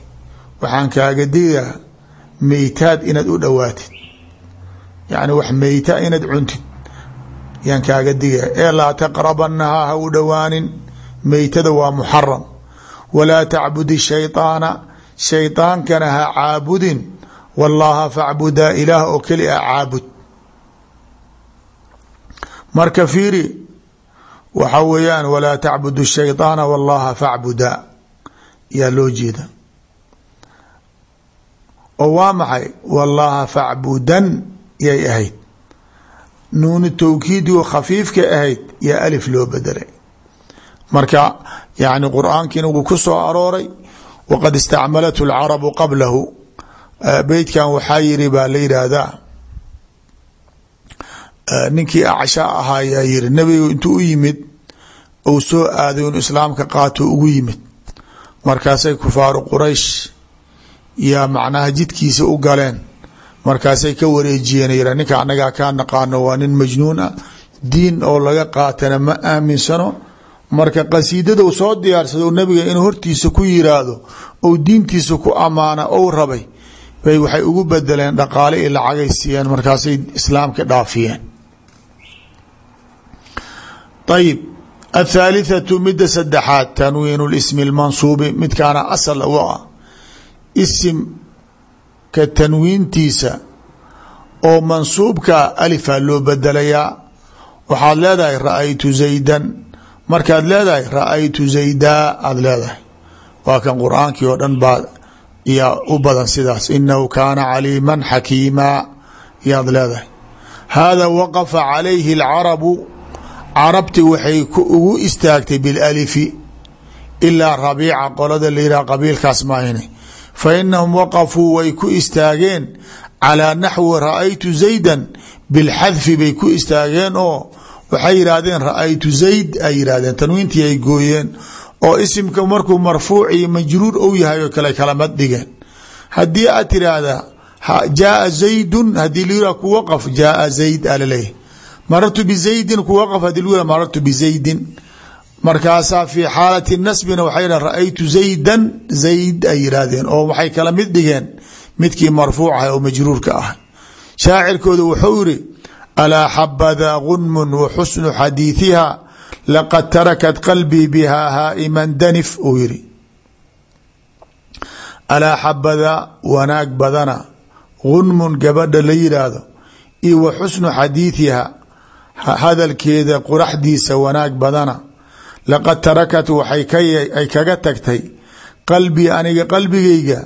S1: waxaan kaaga digaa meytaad inaad u dhowaatid yani wax meyta inaad cuntid yaan kaaga digaa ee laa taqrabanaha ha u dhowaanin meytada waa muxaram walaa tacbud الshayطaana shaydaankana ha caabudin wallaha facbudaa ilaah oo keli a caabud marka fiiri waxa weeyaan walaa tacbudu shayطaana wallaha facbudaa yaa loo jeeda. Oo waa maxay? Wallaha facbudan yay ahayd. Nuuni towkiidigo khafiifka ahayd yaa alif loo bedelay marka yani qur'aankiina wuu ku soo arooray waqad istacmalathu اlcarabu qablahu. Beytkan waxaa yiri baa la yidhaahdaa ninkii acshaa ahaa yaa yiri nebigu intuu u yimid ou soo aaday inu islaamka qaato ugu yimid. Markaasay kufaaru quraysh yaa macnaha jidkiisa u galeen. Markaasay ka wareejiyeen yira ninka anagaa kaa naqaano waa nin majnuun ah diin oo laga qaatana ma aaminsano. Marka qasiidadou soo diyaarsado nabiga inuu hortiisa ku yiraahdo ou diintiisa ku ammaana ou rabay bay waxay ugu bedeleen dhaqaale i lacagay siiyeen. Markaasay islaamka dhaafiyeen ayib athaalithatu midda saddexaad tanwiinu lismi اlmansuubi midkaana asal u ah isimka tanwiintiisa oo mansuubka alifaa loo bedelayaa waxaad leedahay ra'aytu zaydan markaad leedahay ra'aytu zaydaa aada leedahay waa kan qur'aankii oo dhan baa yaa u badan sidaas inahu kaana caliima xakiima yaad leedahay hada waqafa calayhi اlcarabu carabti waxay ugu istaagtay bilalifi ilaa rabiica qolada la yihah qabiilkaas maahine. Fa inahum waqafuu way ku istaageen calaa naxwi ra'aytu zaydan bilxadfi bay ku istaageen oo waxay yidhaahdeen ra'aytu zayd ay yidhahdeen tanwiintii ay gooyeen oo isimka markuu marfuuc iyo majruur ou yahay oo kale kalamad dhigeen. Haddii aad tiraahda jaaa zaydun haddii la ku waqaf zayd alaleeyahy marartu bizaydin ku waqaf haddii lagu marartu bizaydin markaasaa fi xaalati nasbina waxay yidhahen ra'aytu zaydan. Zayd ay yidhaahdeen oo waxay kala mid dhigeen midkii marfuuc ah oo majruurka ah. Shaacirkooda wuxuu yiri alaa xabadaa gunmun wa xusnu xadiiثiha laqad tarakat qalbii biha haa'iman danif uu yiri alaa wanaag badana gunmun gabadha la iyo wa xusnu hadalkeeda quraxdiisa wanaag badana. Laqad tarakat waxay kaga tagtay qalbii aniga qalbigayga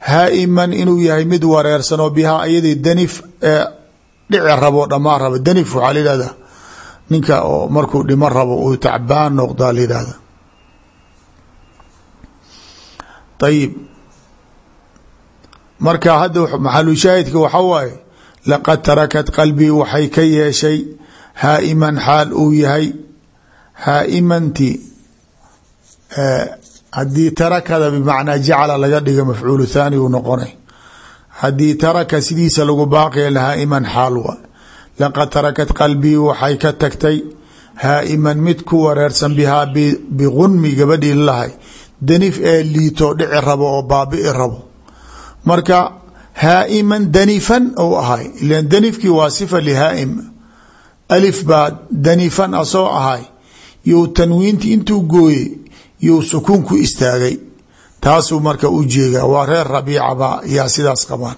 S1: haa'iman inuu yahay mid wareersan oo bihaa iyadii danif ee dhici rabo dhamaan rabo. Danif waxaa la ninka oo markuu dhimo rabo uu tacbaan noqdaa la yihahda marka hadda maxalushaahidka waxa waaye laqad tarakat qalbii waxay ka yeeshay haa'iman xaal uu yahay. Haa'imanti haddii tarakada bimacnaa jacala laga dhiga mafcuulu thaani uu noqonay. Haddii taraka sidiisa lagu baaqaya lahaa'iman xaal wa. Laqad tarakat qalbii waxay ka tagtay haa'iman mid ku wareersan bihaa bigunmi gabadhii lahay. Danif ee liito dhici rabo oo baabi'i rabo. Marka haa'iman danifan ou ahay. Ilan danifkii waa sifa lihaa'im alif baa danifan asoo ahay. You tanwiinti intuu gooyey you sukuun ku istaagay. Taasuu marka u jeegaa waa reer rabiicaba yaa sidaas qabaan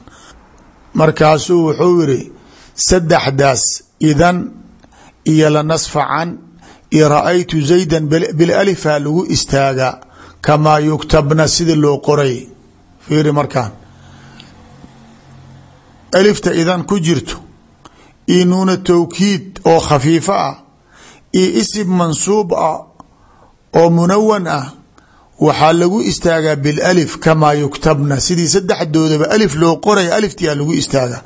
S1: markaasuu wuxuu yiri saddexdaas idan iyo lanasfacan iyo ra'aytu zaydan bilalifaa lagu istaagaa kamaa yuktabna sida loo qoray. Fiiri markaan. Alifta idan ku jirto iyo nuuna tawkiid oo khafiifo ah iyo ism mansuub ah oo munawan ah waxaa lagu istaagaa bilalif kamaa yuktabna. Sidii saddexdoodaba alif loo qoraya aliftiyaa lagu istaagaa.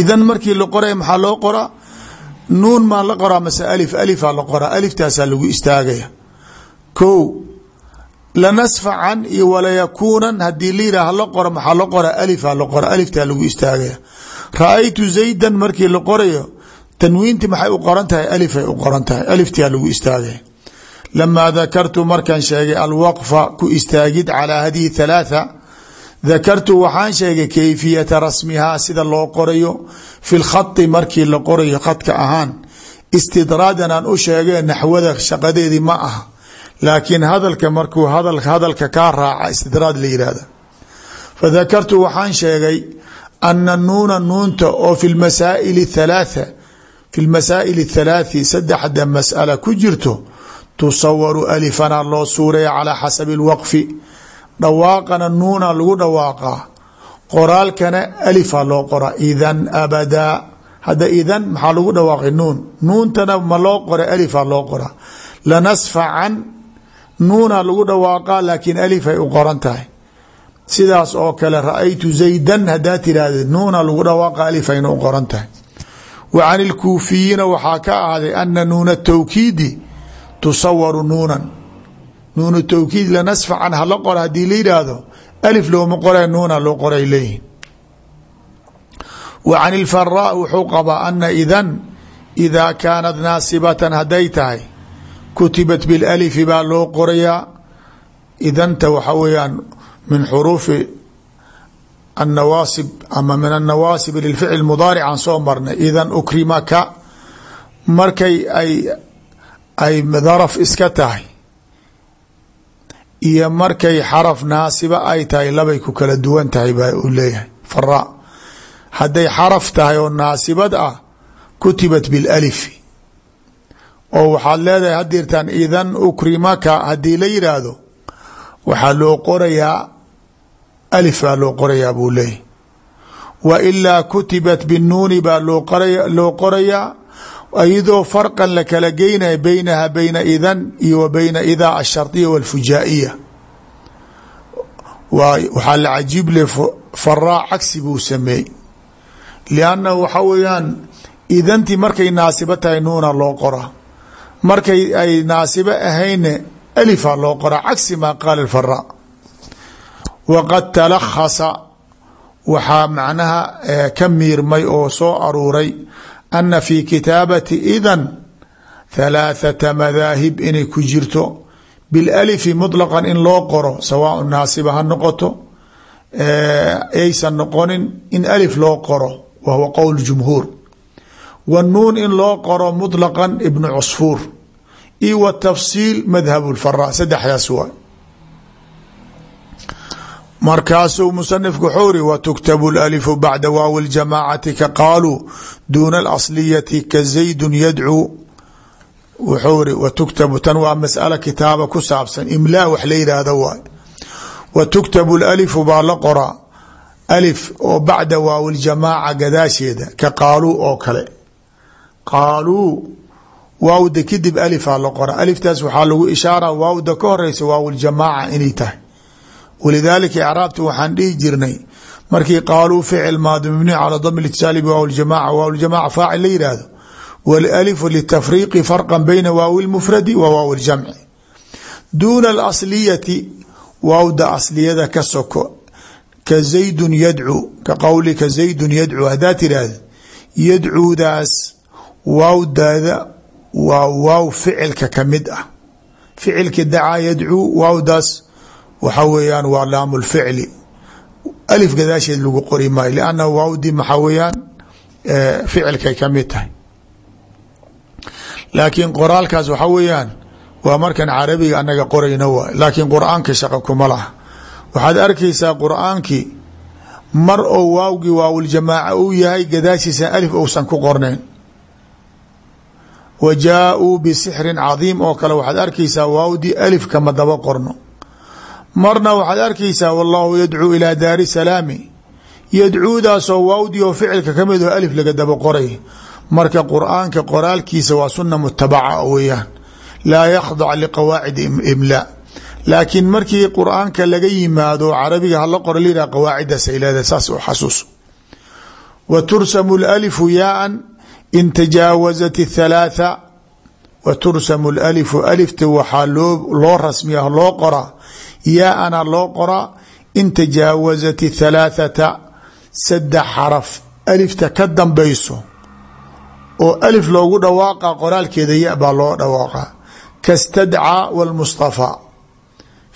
S1: Idan markii la qoraya maxaa loo qoraa nuun maa la qoraa mase alif alifaa la qoraa. Aliftaasaa lagu istaagaya. Ko lanasfacan iyo walayakuunan haddii la yidhah la qora maxaa ra'aytu zaydan markii la qorayo tanwiinti maxay u qoran tahay? Alifay u qoran tahay. Aliftiyaa lagu istaagaya lamaa dakartu markaan sheegay alwaqfa ku istaagid calaa hadihi thalaatha dakartu waxaan sheegay kayfiyata rasmihaa sida loo qorayo. Fi lkhati markii la qorayo khadka ahaan. Istidraadan aan u sheegay naxwada shaqadeedii ma aha. Laakiin hadalka markuu hadalka kaa raaca istidraad ana nuuna nuunta oo fi masaa'il thalaatha fi lmasaa'il athalaathi saddexda mas'ala ku jirto tusawaru alifana loo suuraya calaa xasabi اlwaqfi dhawaaqana nuuna lagu dhawaaqaa qoraalkana alifa loo qoraa idan abadaa hadda idan maxaa lagu dhawaaqay nuun nuuntana ma loo qoray alifa loo qoraa lanasfacan nuuna lagu dhawaaqaa laakiin alifay u qoran tahay sidaas oo kale ra'aytu zaydan hadaa tiraahde nuuna lagu dhawaaqa alifayna u qoran tahay. Wa can ilkuufiyiina waxaa ka ahday ana nuuna tawkiidi tusawaru nuunan. Nuunu tawkiid lanasfacan hala qora haddii la yidhaahdo alif looma qoray nuuna loo qoray leeyihiin wa can ilfaraa wuxuu qabaa ana idan idaa kaanat naasibatan hadday tahay kutibat bilalifi baa loo qorayaa. Idanta waxa weeyaan min xuruufi annawaasib ama min annawaasib lilficl mudaarican soo marnay. Idan ukrimaka markay ay ay daraf iska tahay iyo markay xaraf naasiba ay tahay labay ku kala duwan tahay baa uu leeyahay. Faraa hadday xaraf tahay oo naasibad ah kutibat bilalifi oo waxaad leedahay hadirtaan idan ukrimaka haddii la yidhaahdo waxaa loo qorayaa alif baa loo qorayaa buu leeyahy wa ilaa kutibat binuuni baa loo qorayaa iyadoo farqan la kala geynaya beynaha beyna idan iyo wa beyna idaa ashardiya walfujaa'iya waxaa la cajiib le faraa cagsi buu sameeyey liannahu waxa weeyaan idantii markay naasibo tahay nuuna loo qoraa markay ay naasibo ahayne alifa loo qoraa cagsi maa qaala faraa waqad talakhasa. Waxaa macnaha ka miirmay oo soo aruuray ana fi kitaabati idan halaathata madaahib inay ku jirto. Bilalifi muطlaqan in loo qoro sawaa naasiba ha noqoto. Aysan noqonin in alif loo qoro wa huwa qowl jumhuur. Wanuun in loo qoro muطlaqan ibnu cusfuur. Io w tafsiil madhab lfara saddexdaas waa markaasuu musanifku wxuu ri watuktabu lalifu bacda waawi ljamaacati ka qaaluu duuna alasliyati ka zaydun yadcuu wuxuu ri watuktabu tan waa masala kitaaba ku saabsan imlaa wax la yidhaahdo waay. Wa tuktabu lalifu baa la qoraa alif oo bacda waawi ljamaaca gadaasheeda ka qaaluu oo kale. Qaaluu waawda kadib alifaa la qora aliftaas waxaa lagu ishaara waawda ka horeysa waawljamaaca inay tahay walidaalika icraabta waxaan dhihi jirnay markii qaaluu ficil maadi mabni cala dam itisaali biwaaw ljamaca waaw ljamaca faacil la yihahdo walifu litafriiqi farqa bayna waawi lmufradi wa waaw ljamci duuna alasliyati waawda asliyada ka soko ka zaydun yadcuu ka qowlika zaydun yadcuu haddaa tirahda yadcuudaas waawdaada waa waaw ficilka ka mid ah ficilka dacaa yadcuu waawdaas waxa weeyaan waa laamu lficli alif gadaasheed lagu qori maayo lianna waawdii maxaa weeyaan ficilkay ka mid tahay. Laakiin qoraalkaas waxa weeyaan waa markan carabiga anaga qorayno waay laakiin qur'aanka shaqa kuma laha. Waxaad arkaysaa qur'aankii mar oo waawgii waawuljamaaca uu yahay gadaashiisa alif uusan ku qornayn. Wa jaa-uu bisixrin cadiim oo kale waxaad arkaysaa waawdii alif kama daba qorno marna waxaad arkaysaa wallahu yadcuu ilaa daari salaami. Yadcuudaasoo waawdii oo ficilka ka mid oo alif laga daba qoray. Marka qur'aanka qoraalkiisa waa suna mutabaca weeyaan. Laa yakhdac liqawaacid imlaa laakiin markii qur'aanka laga yimaado carabiga hala qora liraa qawaaciddaas ay leedahay saas u xasuus. Wa tursamu lalifu yaaan in tajaawazat اthalaatha wa tursamu lalifu alifta waxaa loo loo rasmiya qoraa yaana loo qoraa in tajaawazat thalaathata saddex xaraf alifta ka dambayso oo alif loogu dhawaaqa qoraalkeeda ya baa loo dhawaaqa. Kastadcaa wاlmustafaa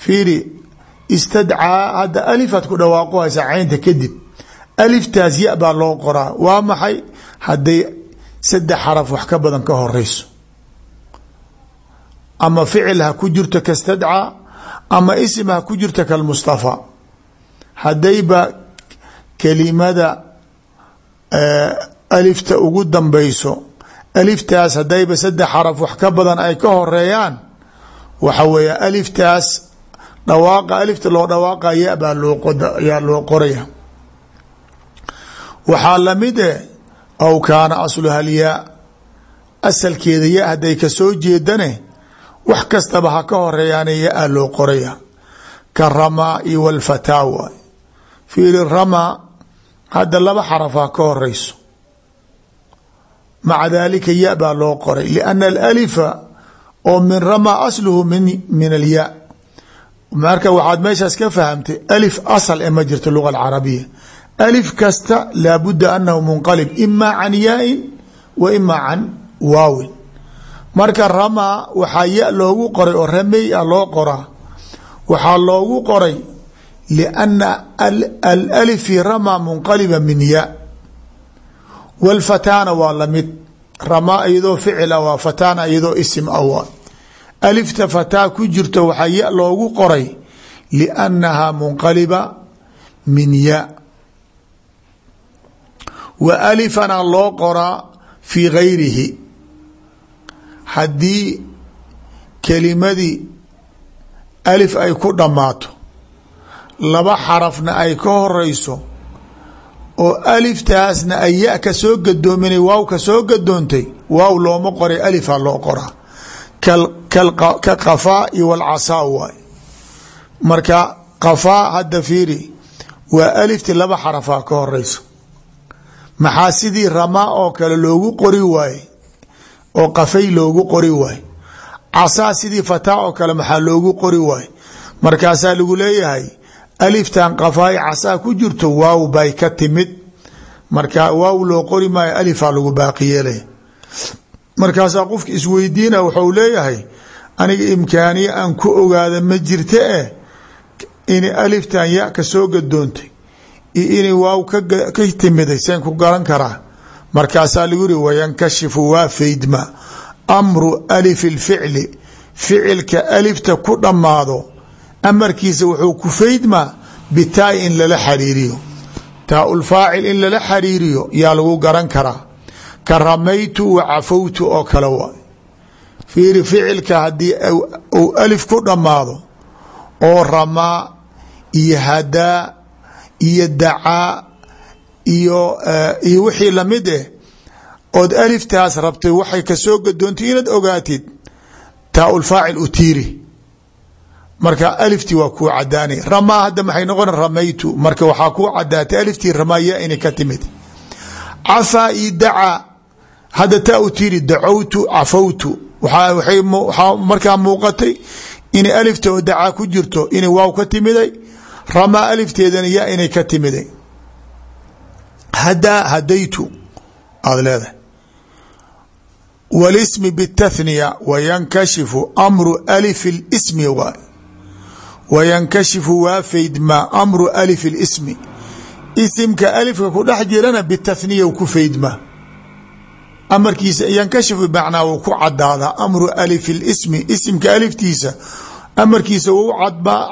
S1: fiiri istadcaa hadda alifaad ku dhawaaqo haysaa caynta kadib aliftaas ya baa loo qoraa waa maxay? Hadday saddex xaraf wax ka badan ka horeyso ama ficil ha ku jirto kastadcaa ama isim ha ku jirto kalmustafaa haddayba kelimada alifta ugu dambayso aliftaas haddayba saddex xaraf wax ka badan ay ka horeeyaan waxa weeye aliftaas dhawaaqa alifta loo dhawaaqa ya baa looyaa loo qoraya. Waxaa la mid eh aw kaana asluha alyaa asalkeeda ya hadday ka soo jeedane wax kastaba ha ka horeeyaana ya-a loo qoraya ka ramaai walfataawa fiiri ramaa hadda laba xarafaa ka horeyso maca dalika ya baa loo qoray lianna alalifa oo min ramaa asluhu min alyaa marka waxaad meeshaas ka fahamtay alif asal e ma jirto luga alcarabiya. Alif kasta laabudda anahu munqalib ima can yaain wa ima can waawin marka ramaa waxaa ya loogu qoray oo ramey a loo qoraa waxaa loogu qoray lianna alif fi ramaa munqaliba min ya. Walfataana waa la mid ramaa iyadoo ficil ah waa fataana iyadoo isim waa. Alifta fataa ku jirto waxaa ya loogu qoray liannaha munqaliba min ya. Wa alifana loo qoraa fii gayrihi haddii kelimadii alif ay ku dhammaato laba xarafna ay ka horeyso oo aliftaasna ay ka soo gadoominay waaw ka soo gadoontay waaw looma qoray alifaa loo qoraa. Ka qafaa iyo walcasaa waay. Marka qafaa hadda fiiri waa alifti laba xarafaa ka horeyso maxaa sidii ramaa oo kale loogu qori waaye oo qafay loogu qori waaye casaa sidii fataa oo kale maxaa loogu qori waaye markaasaa lagu leeyahay aliftan qafaay casaa ku jirto waaw bay ka timid. Marka waaw loo qori maayo alifaa lagu baaqi yeelaya markaasaa qofka isweydiina wuxuu leeyahay aniga imkaaniye aan ku ogaada ma jirta eh inay aliftan ya ka soo gadoontay iyo inay waaw ka timiday seen ku garan karaa markaasaa lagu yiri wayankashifu waa faydma amru alif اlficli ficilka alifta ku dhammaado amarkiisa wuxuu ku faydmaa bitaai in lala xariiriyo. Taa-ulfaacil in lala xariiriyo yaa lagu garan karaa. Ka ramaytu wa cafawtu oo kale waay fiiri ficilka haddii uu alif ku dhammaado oo ramaa iyo hadaa iyo dacaa iyo iyo wixii la mid eh ood aliftaas rabtay waxay ka soo gadoontay inaad ogaatid taa-ulfaacil u tiiri. Marka aliftii waa kuu cadaanay ramaa hadda maxay noqona ramaytu. Marka waxaa kuu cadaatay aliftii ramaaya inay ka timid. Cafaa io dacaa hadda taa u tiiri dacowtu cafawtu. Waxaa muuqatay inay alifta oo ku jirto inay waaw ka timiday. Ramaa alifteedana ya inay ka timiday hadaa hadaytu aada leedahay wاlsmi bالتaثniya wayankashifu amru alif اlsmi waay wayankashifu waa faydmaa amru alif اlsmi isimka alifka ku dhex jirana bitaثniya ku faydmaa amarkiisa yankashifu bmacnaa wuu ku cadaadaa amru alif اlsmi isimka aliftiisa amarkiisa wuu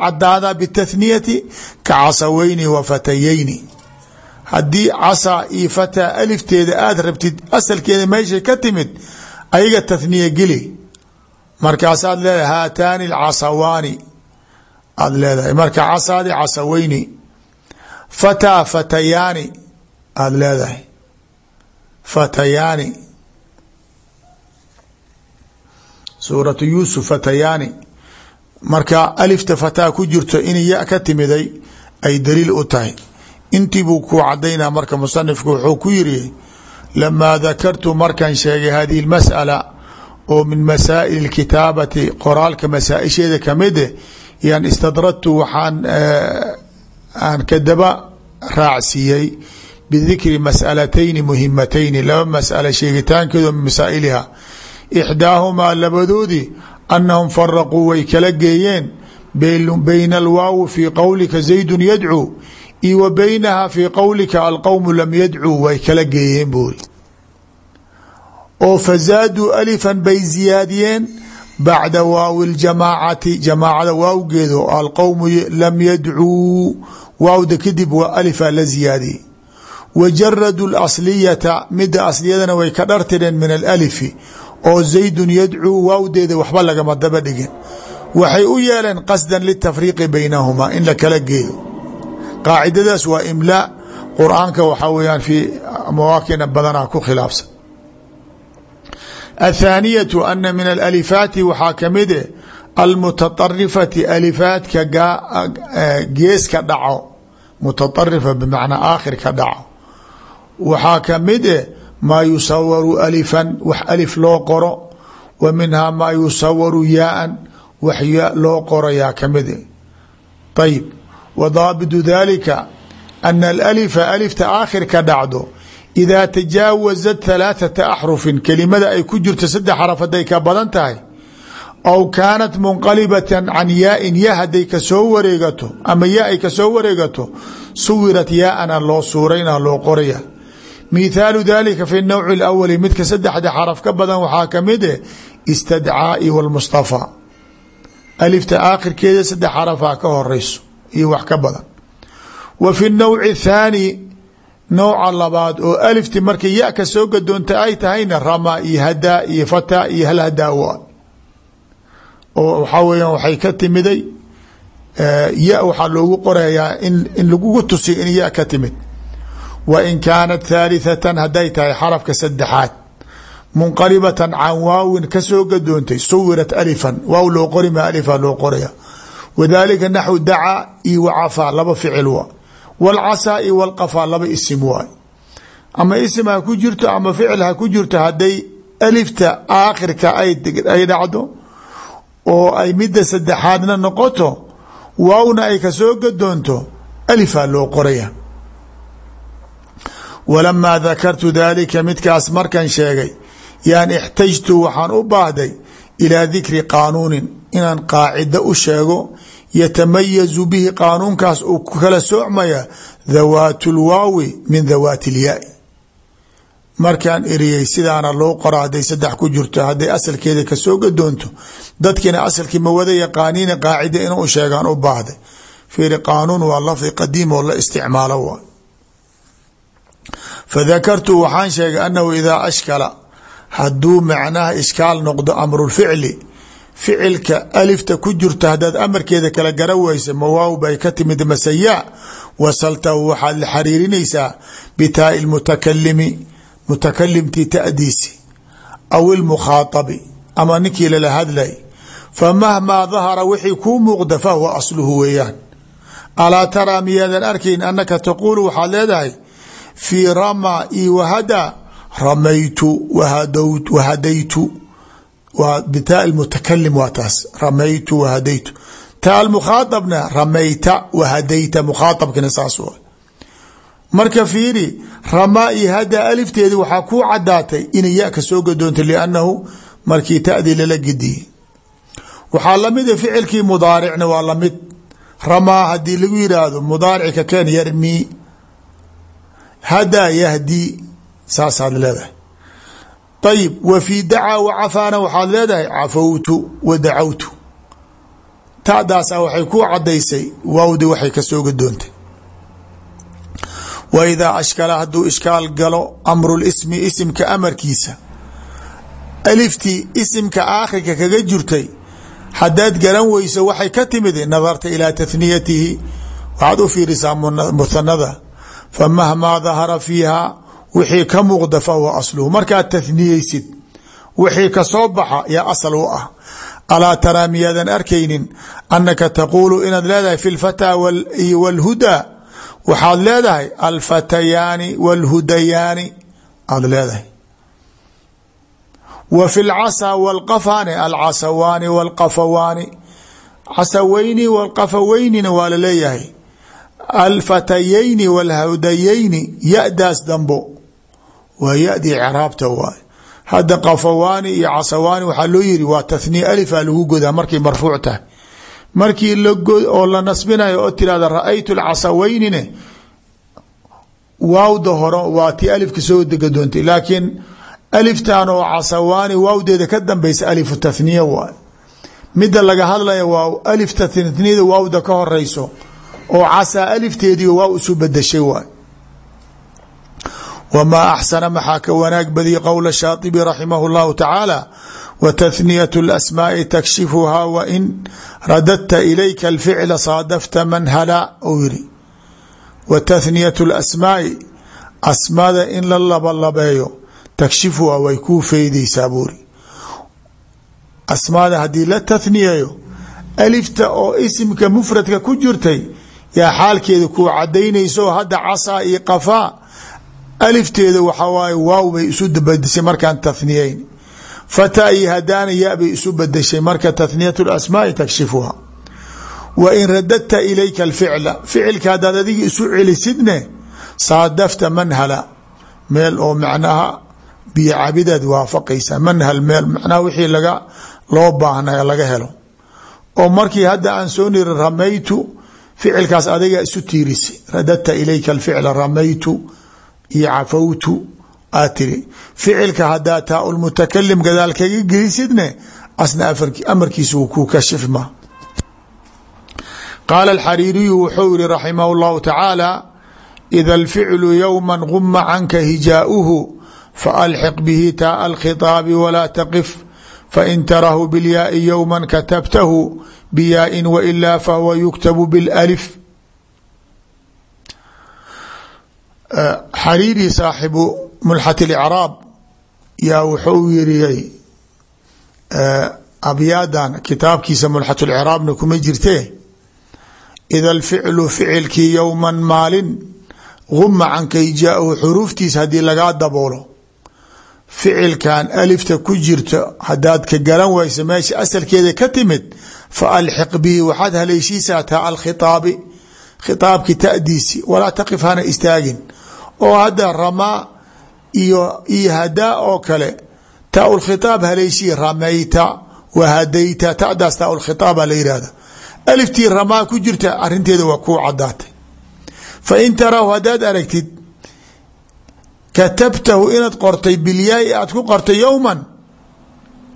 S1: cadaadaa bitaثniyati ka casaweyni wa fatayeyni haddii casaa iyo fataa alifteeda aada rabtid asalkeeda meeshay ka timid ayaga tathniya geli. Markaasaad leedahay haataani alcasawaani. Aada leedahay. Marka casaadi casaweyni fataa fatayaani. Aada leedahay. Fatayaani. Suuratu yuusuf fatayaani. Marka alifta fataa ku jirto in ya ka timiday ay daliil u tahay intii buu ku cadaynaa marka musanifku wuxuu ku yiri lamaa dakartu markan sheegay hadihi اmasأala oo min masaa'il اkitaabati qoraalka masaaisheeda kamide yan istadradtu waxaan aan kadaba raacsiiyey bidikri mas'alatayni muhimatayni laba mas'ala sheegitaankeedo min masaa'iliha ixdaahumaa labadoodii anahum faraquu way kala geeyeen bayna alwaawi fii qowlika zaydun yadcuu io wa baynaha fii qowlika alqowmu lam yadcuu way kala geeyeen buuri oo fazaaduu alifan bay ziyaadiyeen bacda waawi ljamaacati jamaacada waawgeedo alqowmu lam yadcuu waawda kadib waa alifa la ziyaadiyey. Wa jaraduu lasliyata mida asliyadana way ka dhartireen min alalifi oo zaydun yadcuu waawdeeda waxba lagama daba dhigin. Waxay u yeeleen qasdan litafriiqi baynahumaa in la kala geeyo qaacidadaas waa imlaa qur'aanka waxaa weyaan fii mawaakina badanaa ku khilaafsan. Athaaniyatu ana min alalifaati waxaa kamide almutaarifati alifaadka geeska dhaco. Mutaarifa bimacnaa aakhir ka dhaco waxaa ka mid e maa yusawaru alifan wax alif loo qoro. Wa minhaa maa yusawaru yaaan wax loo qoro yaa ka mid e ayib wa daabitu dalika ana alalifa alifta aakhirka dhacdo idaa tajaawazat halaathata axrufin kelimada ay ku jirto saddex xaraf hadday ka badan tahay aw kaanat munqalibatan can yaa-in yaa hadday ka soo wareegato ama yaa ay ka soo wareegato suwirat yaa-ana loo suurayna loo qoraya mithaalu dalika fi nawci اlawali midka saddexda xaraf ka badan waxaa ka mid eh ka horeyso iyo wax ka badan. Wa fi nawci thaani nooca labaad oo alifti markay ya ka soo gadoonta ay tahayna rama iyo hadaa iyo fata iyo hal hadaa wa oo waxaa weeyaan waxay ka timiday ya waxaa loogu qorayaa in in lagugu tusiy in ya ka timid. Wa in kaanat thalithatan hadday tahay xarafka saddexaad. Munqalibatan can waawin ka soo gadoontay suwirat alifan. Waaw loo qori ma alifa loo qoraya wadalika naxwu dacaa iyo wacafaa laba ficil wa wاlcasaa iyo wاlqafaa laba isim waay ama isim ha ku jirto ama ficil ha ku jirto hadday alifta aakhirka ay dhacdo oo ay midda saddexaadna noqoto waawna ay ka soo gadoonto alifaa loo qoraya. Walamaa dakartu dalika midkaas markan sheegay yaan ixtajtu waxaan u baahday ilaa dikri qaanuunin inaan qaacida u sheego yatamayazu bihi qaanuunkaas uu ku kala soocmaya dhawaat lwaawi min dhawaati ilyaai markaan eriyey sidaana loo qora hadday saddex ku jirto hadday asalkeeda ka soo gadoonto dadkiina asalkii ma wada yaqaaniina qaacida inuu sheegaan u baahday. Fiiri qaanuun waa lafdi qadiim oo la isticmaalo waay fadakartu waxaan sheegay annahu idaa ashkala hadduu macnaha ishkaal noqdo amrulficli ficilka alifta ku jirto haddaad amarkeeda kala gara weysa mawaaw bay ka timid masayaa wasaltahu waxaad la xariirinaysaa bitaai lmutakalimi mutakalimtii ta'diisi aw ilmukhaaabi ama ninkii lala hadlay. Famahmaa dahara wixii kuu muuqda fahuwa asluhu weeyaan. Alaa taraa miyaadan arkayn anaka taquulu waxaad leedahay fii ramaa io wahada ramaytu wahadaytu waa bitaa mutakalim waa taas. Ramaytu wahadaytu taa almukhaaabna ramayta wahadayta mukhaaabkina saas marka fiiri ramaa iyo hada alifteedi waxaa kuu cadaatay inay ya ka soo gadoontay liannahu markii tadii lala gediyey waxaa lamida ficilkii mudaaricna waa la mid. Ramaa haddii lagu yidhaahdo mudaarici ka keen yarmii hadaa yahdi saasaad leedahay ayib wa fii dacaa wacafaana waxaad leedahay cafawtu wa dacawtu tadaasa waxay ku cadaysay waawdi waxay ka soo gadoontay wa idaa ashkala hadduu ishkaal galo amru lismi isimka amarkiisa. Aliftii isimka aakhirka kaga jirtay haddaad garan weyso waxay ka timid nadarta ilaa tathniyatihi waxaad u fiirisaa muhanada famahmaa dahara fiiha wixii ka muuqda fahuwa asluhu markaad tathniyeysid wixii kasoo baxa yaa asal u ah alaa taraa miyaadan arkaynin anaka taquulu inaad leedahay fi lfataa wاlhudaa waxaad leedahay alfatayaani wاlhudayaani aad leedahay wa fi lcasaa wاlqafaani alcasawaani wاlqafawaani casaweyni wاlqafaweynina waa laleeyahay alfatayayni wاlhudayayni yadaas dambo waa yadii craabta waay hadda qafawaani iyo casawaani waxaa loo yiri waa tahniya alifa lagu godaa markay marfuuc tahay. Markii oo la nasbinayo oo tirahda ra'aytu lcasaweynine waawda hore waa tii alifka soo dega doontay. Laakiin aliftan oo casawaani waawdeeda ka dambeysa alifu tahniya waay mida laga hadlaya waa alif tathniyada waawda ka horeyso oo casaa alifteedii waaw isu bedeshay waay wmaa axsana maxaa ka wanaag badiy qowla shaaibi raximah اllahu tacaala wa tahniyat اlasmaai takshifuhaa wain radadta ilayka alficla saadafta man hala ou yiri wa tahniyat اlasmaai asmaada in la labalabeeyo takshifuhaa way kuu feydeysaa buuri asmaada haddii la tahniyayo alifta oo isimka mufradka ku jirtay yaa xaalkeeda kuu cadaynayso hadda casaa iyo qafaa alifteeda waxaa waaye waaw bay isu bedeshay markaan tahniyeyn fata iyo ya bay isu bedeshay marka tahniyat asmaai takshifuha wa in radadta ilayka alficla ficilka haddaad adiga isu celisidne saadafta manhala meel oo macnaha biyo cabidaad waafaqaysa manhal meel macnaha wixii laga loo baahnaya laga helo. Oo markii hadda aan soo niri ramaytu ficilkaas adiga isu tiirisay radadta ilayka alficla ramaytu iyo cafawtu aad tiri ficilka hadaa taa lmutakalim gadaal kaga gelisidne asna amarkiisa ku kashifma qaala alxariiriyu wuxuu yihi raximah اllahu tacaala ida alficlu yowma guma canka hijaauhu faalxiq bihi taaa alkhitaabi walaa taqif fain tarahu bilyaai yowma katabtahu biyaain wailaa fahuwa yuktabu biاlalif xariiri saaxibu mulxat اlcraab yaa wuxuu yiriyey abyaadan kitaabkiisa mulxat lcraabna kuma jirtee ida alficlu ficilkii yowman maalin guma canka ijaahu xuruuftiisa haddii lagaa daboolo. Ficilkan alifta ku jirto hadaad ka garan wayso meesha asalkeeda ka timid faalxiq bihi waxaad haleeshiisaa taa alkhitaabi. Khitaabki tadiisi walaa taqif hana istaagin oo hadda ramaa iyo iyo oo kale. Taa lkhitaab haleeshii ramayta wahadayta tadaas taa lkhitaaba la yihahda aliftii ramaa ku jirta arinteeda waa kuu cadaatay fa in taraahu haddaad aragtid katabtahu inaad qortay bilyaai aad ku qortay yowman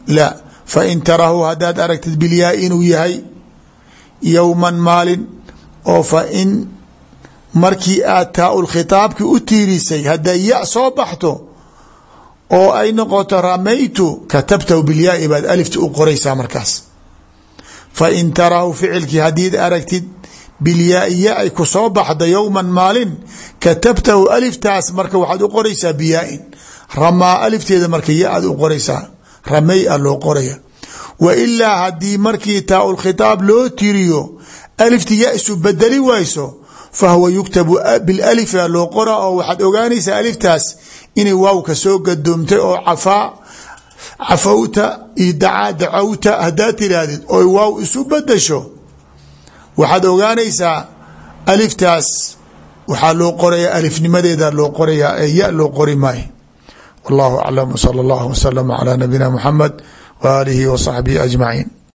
S1: la. Fa in taraahu haddaad aragtid bilyaai inuu yahay yowman maalin oo fa in markii aad taa khitaabki u tiirisay hadday ya soo baxto oo ay noqoto ramaytu katabtahu bilyaai baad alifta u qoraysaa markaas. Fa in taraahu ficilkii haddiid aragtid bilyaai ya ay ku soo baxda yowman maalin katabtahu aliftaas marka waxaad u qoraysaa biyaain ramaa alifteeda marka ya aad u qoraysaa ramay a loo wa ilaa haddii markii taa khitaab loo tiriyo alifti ya isu bedeli wayso fahuwa yuktabu bilalifaa loo qora oo waxaad ogaanaysaa aliftaas inay waawka soo gadoomtay oo cafaa cafawta iyo dacaa dacawta haddaad tiraahdid oy waaw isu bedasho waxaad ogaanaysaa aliftaas waxaa loo qoraya alifnimadeeda loo qorayaa ee ya loo qori maayo wallahu aclam sala allahu wasalama calaa nabiyina muxamed wa aalihi wa saxbihi ajmaciin